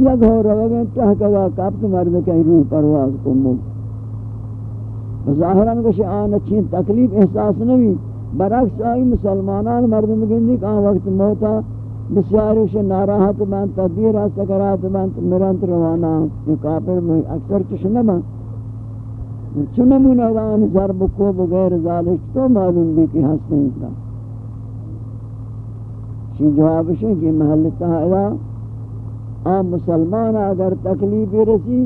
یک ہو روگیں تحقیقہ کابت مرد کہیں روح پرواز کو ملک ظاہراً کچھ آن اچھی تکلیف احساس نہیں برعکس آئی مسلمانان مردم گندی کہ آن وقت موتا بسیاروش ناراحت بان تدیر سکرات بان مرانت روانا یہ کافر میں اکثر کچھ نہ بان چنمون ادان ضرب کو بغیر ذالک؟ تو معلوم بھی کہ ہنس نہیں تھا شی جواب ہے کہ محل تہایا آن مسلمان اگر تکلیف رسی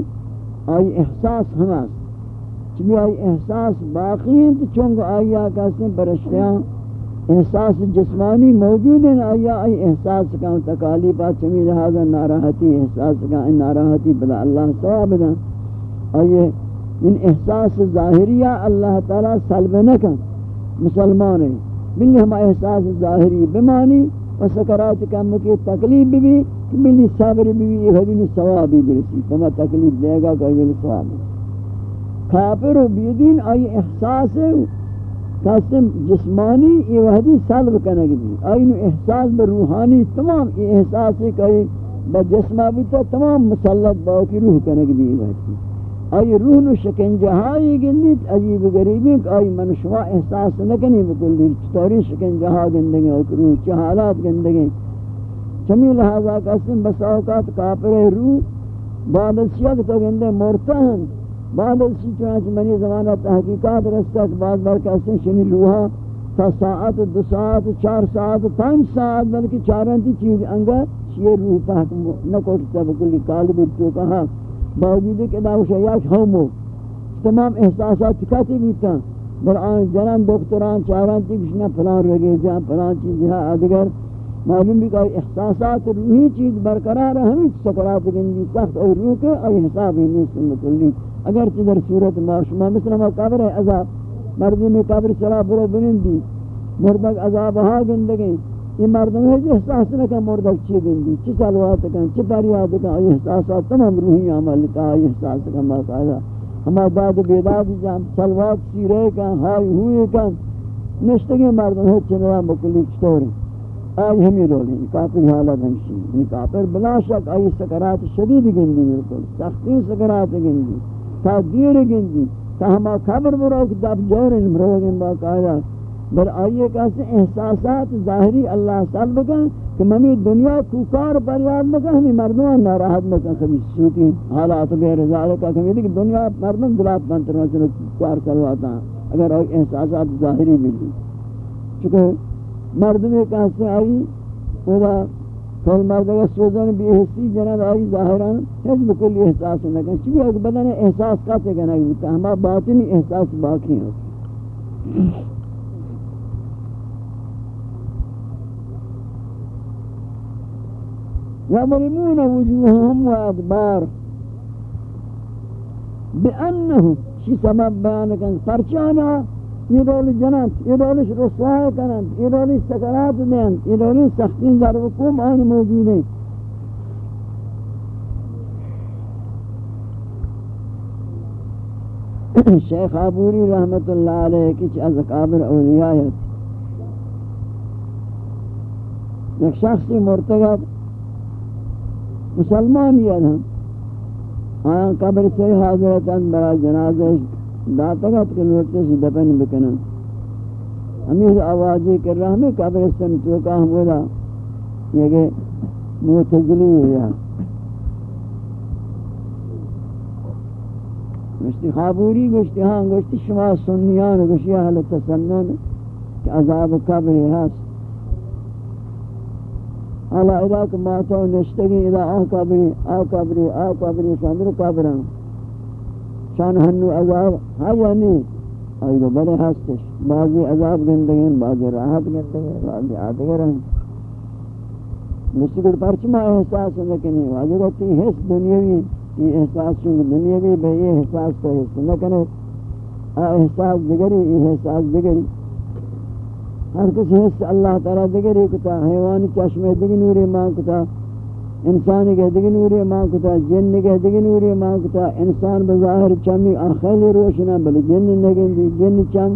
آئی احساس ہماس چمی آئی احساس؟ باقی ہیں تو چونکہ آئی آکا سے برشتیاں احساس جسمانی موجود ہیں آئی آئی احساس کا تکالیبا چمی لہذا ناراحتی احساس کا ناراحتی بلا اللہ ثواب دا۔ آئیے، ان احساس ظاہریہ اللہ تعالیٰ سلب نکا مسلمان ہیں بلی ہم احساس ظاہری بمانی و سکرات کم کی تکلیف بھی بلی صبر بھی، یہ حدین ثوابی برسی۔ فما تکلیف دے گا کہ بلی ثواب۔ کافر و بیدین آئی احساس ہے۔ قسم جسمانی یہ وحدی سلب کنگ دی۔ آئین احساس بروحانی تمام یہ احساس ہے کہ بجسمہ بھی تو تمام مسلط باو کی روح کنگ دی وحدی۔ آئی روح نو شکنجہائی گندی، عجیب غریبی کہ آئی من شما احساس نکنی بکلی چطوری شکنجہا گندگی اور روح چہ حالات گندگی۔ چمی لحاظہ قسم بس اوقات کافر روح بعد از شیعہ تو گندے مرتا ہیں۔ بعد از چنانچہ منی زمانہ تحقیقات رستا کہ بعد بار کہتے ہیں شنی روحا تا ساعت دو ساعت چار ساعت پانچ ساعت بلکہ چارانتی چیز انگا شیعہ روح پاک نکوٹتا بکلی قالب تو کہا باوجود کہ داوشا یک ہومو تمام احساسات کاتی بیتا. بل آن جنان دکتران چارانتی کشنا پلان رگے جا پلان چیز ہے آدگر معلوم بھی کہ احساسات روحی چیز برقرار ہے ہمیں سکرات گندی، سخت اور روح کے اور حساب ہی نہیں سن کلی اگر چدر صورت معاشمہ مثل ما قبر ہے، عذاب. مردی میں قبر چلا برو بنندی. مردک عذاب ہا گندگی. یہ مردم ہے جو احساس نہ کہ مردک چی گندی. چی سلوات کن چی پریاد کن یہ احساسات تمام روحی عمل کا، یہ احساس کن باقاعدہ ہما داد بیداد جام سلوات سیرے کن ہائی ہوئی کن نشتگی مردم ہے چنرا مکلی چطوری. آئی ہمیں رولی، کافر حالت ہمشی یعنی کافر بلا شک آئی سکرات شدید گندی ملکل سختی سکرات گندی. تا دیر گندی۔ تا ہما خبر مروک دب جورن مروگن باقاعدہ بل آئیے کہتے ہیں احساسات ظاہری اللہ سلب کن کہ ممی دنیا کوکار پر یاد مکن ہمیں مردمان ناراحت مکن خبیص سوتی۔ حالات غیر ذالکہ کہ کہ دنیا مردم دلات بنتر مثلا کوکار کرواتا۔ اگر آئی احساسات ظاہری ملی۔ چونکہ مردمی کہتے ہیں آئی خدا تو مرد اگر سوزن بی حسی جناب آئی ظاہران ہیچ بکل احساس نہ کریں چیئے اگر بدن احساس کا کاتے کرنا ہوتا ہمارا باطنی احساس باقی ہیں یمرمون وجوہم و ادبار بأنهم شی سمب بیانکن پرچانا رول جنت یہ رول رسوائے کنند یہ سکرات دیں یہ رول سختین در حکوم آن موجود ہیں شیخ عبوری رحمت اللہ علیہ کچھ از اکابر اولیاء ایک شخصی مرتگب مسلمان یہ ہم آیا قبر سے حاضرتاً برا جنازہ داتگت کے نوٹے سے دفن بکنا۔ ہمیں آوازی کر رہا ہمیں قبرستان چوکا ہم بولا یہ کہ معتزلی ہے۔ گوشتی خابوری گوشتی ہاں گوشتی شما سنیان گوشتی اہل تسنن کہ عذاب قبر ہے حالا ادا کہ ماتو نشتگی ادا آہ قبری آہ قبری آہ قبری سندر قبران شان ہنو عذاب ہاں یا نہیں آئی وہ بڑے ہستش بعضی عذاب گندگین، بعضی راحت گندگین، بعضی آدگر ہیں مستقل پرچمہ احساس نکنی؟ واجب ہوتی حس دنیاوی یہ احساس چونکہ دنیاوی بھئی یہ احساس تو حس نکنے احساس دگری یہ احساس دگری ہر کسی حس اللہ تعالیٰ دگری کتا حیوانی چشمہ دگی نوری ماں کتا انسان کے دگی نوری ماں کتا، جن کے دگی نوری ماں کتا۔ انسان بظاہر چمی آخیل روشنا بل جن نگن دی جن چم۔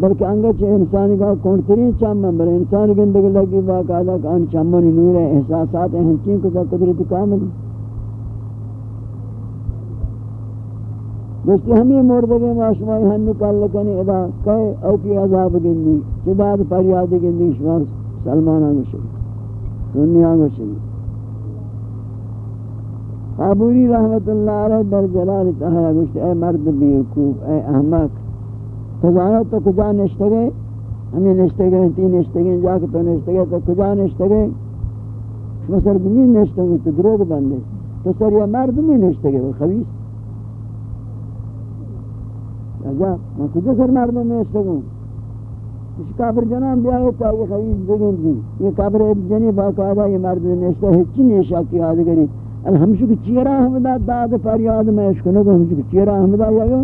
بلکہ انگا چھ انسانی کا کونتری چم بل انسان گندگی لگی باقاعدہ کہ ان چمانی نور احساسات ہیں، چین کتا قدرت کامل دوستی ہمیں مردگی معاشمائی ہنو کال لکنی ادا کہے، او کی عذاب گندی چداد پریاد گندی، شمار سلمان سلمانہ گوشی دنیا گوشی عبوری رحمت اللہ علیہ در جلال تحیہ گوشت، اے مرد بیوکوب اے احمق خزانہ تو کجا نشتے نشتگے ہمیں نشتگے تین نشتگے جا کے تو نشتگے تو کجا نشتگے شما سر دمین نشتگے تو دروگ بندے۔ تو سر یا مرد میں نشتگے وہ خبیص اجا اچھا، میں کجا سر مرد میں نشتگوں اس کافر جناب بیائے تا یہ خبیص بگن دی یہ کافر جنی باقاعدہ یہ مرد نشتے نشتگے ہچی نیشا کی آدگری الحمشو کی چیرا حمدہ داد پریاد میں اشکنو کو ہمشو کی چیرا حمدہ یا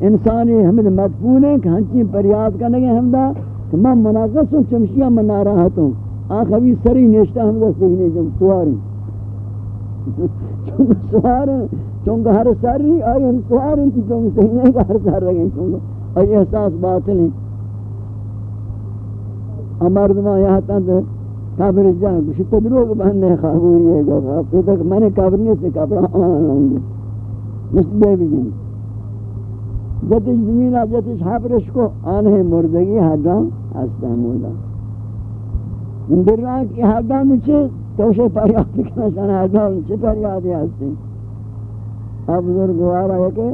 انسانی حمد مدفون ہے کہ ہنچی پریاد کرنے گے حمدہ کہ میں مناقص ہوں چمشیہ میں ناراحت ہوں۔ آخوی سری نیشتہ حمدہ سیکھنے جو سواری چونکہ سوار ہیں۔ چونکہ ہر ساری آئی ہم سوار ہیں چونکہ سیکھنے کا ہر سار رہے ہیں چونکہ آئی احساس باطل ہیں۔ امردما یہاں تند کابر جان کچھ تدروگ بہنے خابوری ہے گا پھر تک میں نے کابر نہیں سے کابر آمان ہوں گے۔ مستبے بھی جنی جتش زمین جتش حبرش کو آنہ مردگی حدان ہستا مولا من در راه کی حدان چه توشه پریاد کنه شان حدان چه پریادی هستی اب بزرگوارا ہے کہ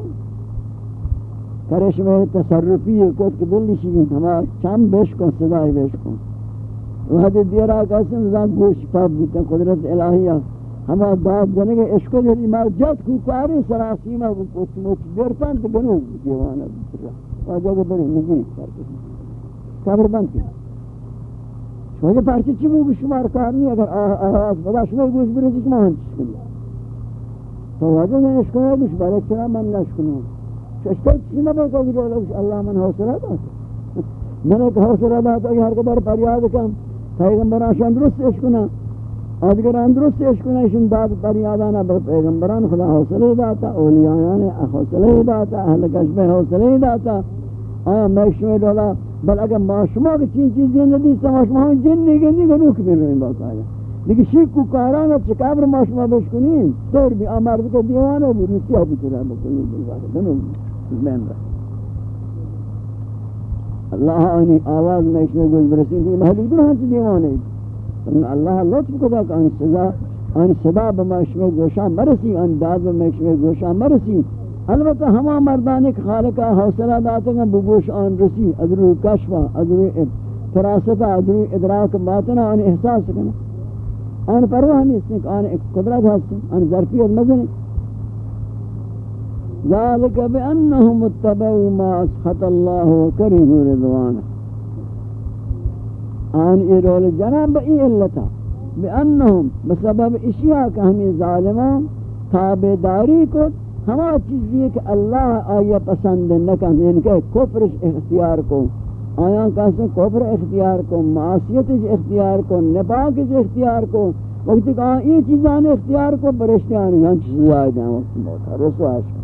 کرش میں تصرفی ہے کوت کہ دلی شیئن ہما چم بیش کن صدای بیش کن۔ و هدی دیار قسم زن گوش پاپ بیتا قدرت الہیہ همه باب جنے کہ عشق دری جات کو کاری سراسی ما کو برتن تو بنو و واجا کو بنو نہیں صبر بند کن. شما پرچه چی بو شما کار نی اگر آواز بابا شما گوش برید شما هم کنی؟ تو واجد من اشکنه برای چرا من نشکنم چشتا چی نبا کاری الله من حوصله داشت من ایک حوصله داشت اگر هرگز بر پریاد کم پیغمبرانشان درست اش کنم آدگران درست اش کنه ایشون داد پریادانا بر پیغمبران، خدا حوصله داتا اولیایان حوصله داتا اهل کشبه حوصله داتا آیا میں دولا بل اگر ما شما که چین چیزی ندی سما شما هم جن نگه نگه نوک بین رویم باقایا دیگه شیک کو کارانا چه کبر ما شما بشکنیم طور بی آمار بکر دیوانه بود نسیح بکنه بکنیم بلواده بنو بین را اللہ آنی آواز میں اشنے گوش برسین دی، محلی در دیوانے۔ اللہ لطف کدا کہ آنی سزا آنی صدا بما اشنے گوشا مرسی آنی داد بما اشنے گوشا مرسی۔ البتہ ہما مردانی کہ خالقہ حوصلہ داتے ہیں، بگوش آن رسی، ادرو کشفہ، ادرو فراستہ ادرو ادراک باطنہ آن احساس کرنا آن پرواہ نہیں اس نے کہ آن ایک قدرت حاصل آن ظرفیت مزنی۔ ذالک بأنہم اتبعوا ما اسخط اللہ وکرہو رضوانہ آن ایرول جناب ای علتا بأنہم بسبب اشیاء کہ ہمیں ظالمان تابداری کو ہما چیزی کہ اللہ آیا پسند نکن یعنی کہ کفرش اختیار کو آیا کہتے ہیں کفر اختیار کو معاشیت اختیار کو نپاک اختیار کو وقت کہا یہ چیزان اختیار کو برشتیان یہاں چیز آئے جائیں وقت موتا رسو عشق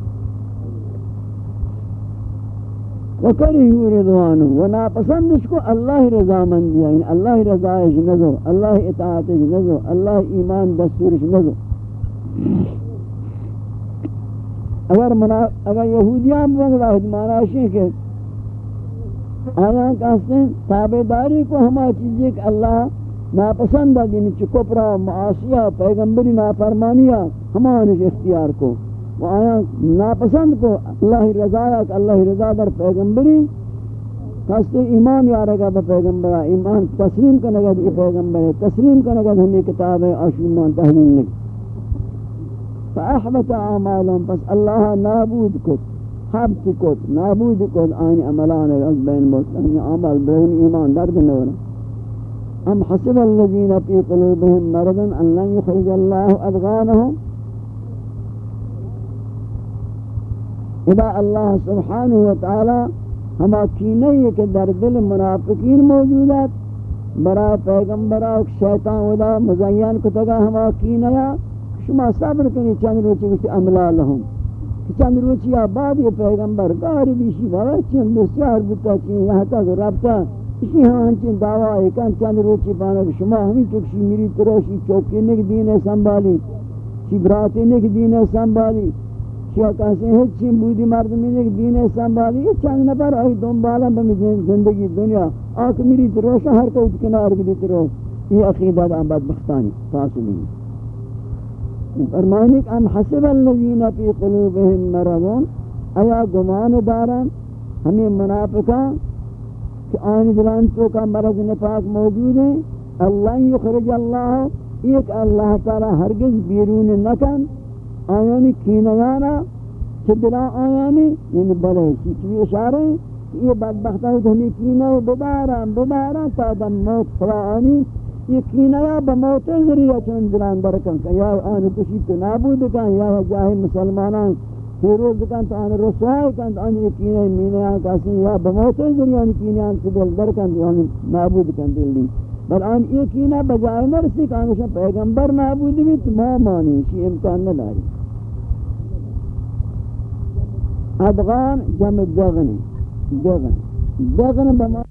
وکرہو رضوانو، و ناپسندش کو اللہ رضا من دیا یعنی اللہ رضایش نزو اللہ اطاعت اطاعتش نزو اللہ ایمان دستور دستورش نزو اگر منا، اگر یہودیاں یہودیان بغلا معنی کہ آیا کہتے ہیں تابداری کو ہما چیزیں کہ اللہ ناپسند ہے یعنی چکپرا معاشیہ، پیغمبری نافرمانیہ ہما انش اختیار کو۔ وہ آیا ناپسند کو اللہ رضا کہ اللہ رضا در پیغمبری کہتے ایمان یارگا با پیغمبرہ ایمان تسلیم کنگا دی پیغمبر ہے، تسلیم کنگا ہمیں کتاب ہے آشمان تحلیل نکی فاحبط اعمالهم، پس اللہ نابود کت حبت کت نابود کت آنی عملان از بین مستن عمل بین ایمان درد نورا ام حسب الذين في قلوبهم مرض ان لن يخرج الله ادغانهم اذا الله سبحانه وتعالى ہما کینے کہ در دل منافقین موجودات برا پیغمبرہ شیطان ودا مزین کتگا ہما کینیا شما صبر کنی چند روچی کچھ عملا لهم چند روچی بعد یہ پیغمبر گاری بیشی بابا چیم بسیار بتا چیم یہاں تک رابطہ۔ اسی ہاں ہنچین دعویٰ ہے کن چند روچی پانا شما ہمیں چکشی میری تروشی چوکی نک دین سنبھالی۔ چی براتی نک دین سنبھالی۔ چی کہتے ہیں چیم بودی مردمی نک دین سنبھالی یہ چند نفر آئی دنبالا بمی زندگی، دنیا. آکھ میری تروشا ہر کوئی کنار کی تروش یہ عقیدہ دا بدبختانی. فاصلی فرمانی کہ ام حسب الذین فی قلوبهم مرضون، ایا گمان دارن؟ ہمیں منافقان کہ آن دلان تو کا مرض نفاق موجود ہے اللہ یخرج اللہ ایک اللہ تعالی ہرگز بیرون نکن. آیانی کینیانا چھ دلا آیانی؟ یعنی بلے چیچوی اشارے؟ یہ بدبختہ ہمیں کینہ ببارا ببارا تا دم موت فلانی یقینا یا بموت ذریعہ چون دلان برکن کہ یا آن کشی تو نابود کن، یا جاہی مسلمانان فیروز کن تو آن رسوائی کن تو آن یقینا مینیان کسی، یا بموت ذریعہ یقینا سے دل برکن تو آن نابود کن دل دی بل آن یقینا بجائے نرسی کہ آنشا پیغمبر نابود بھی تو ما مانی امکان نداری. ادغان جمع دغنی دغن. دغن بما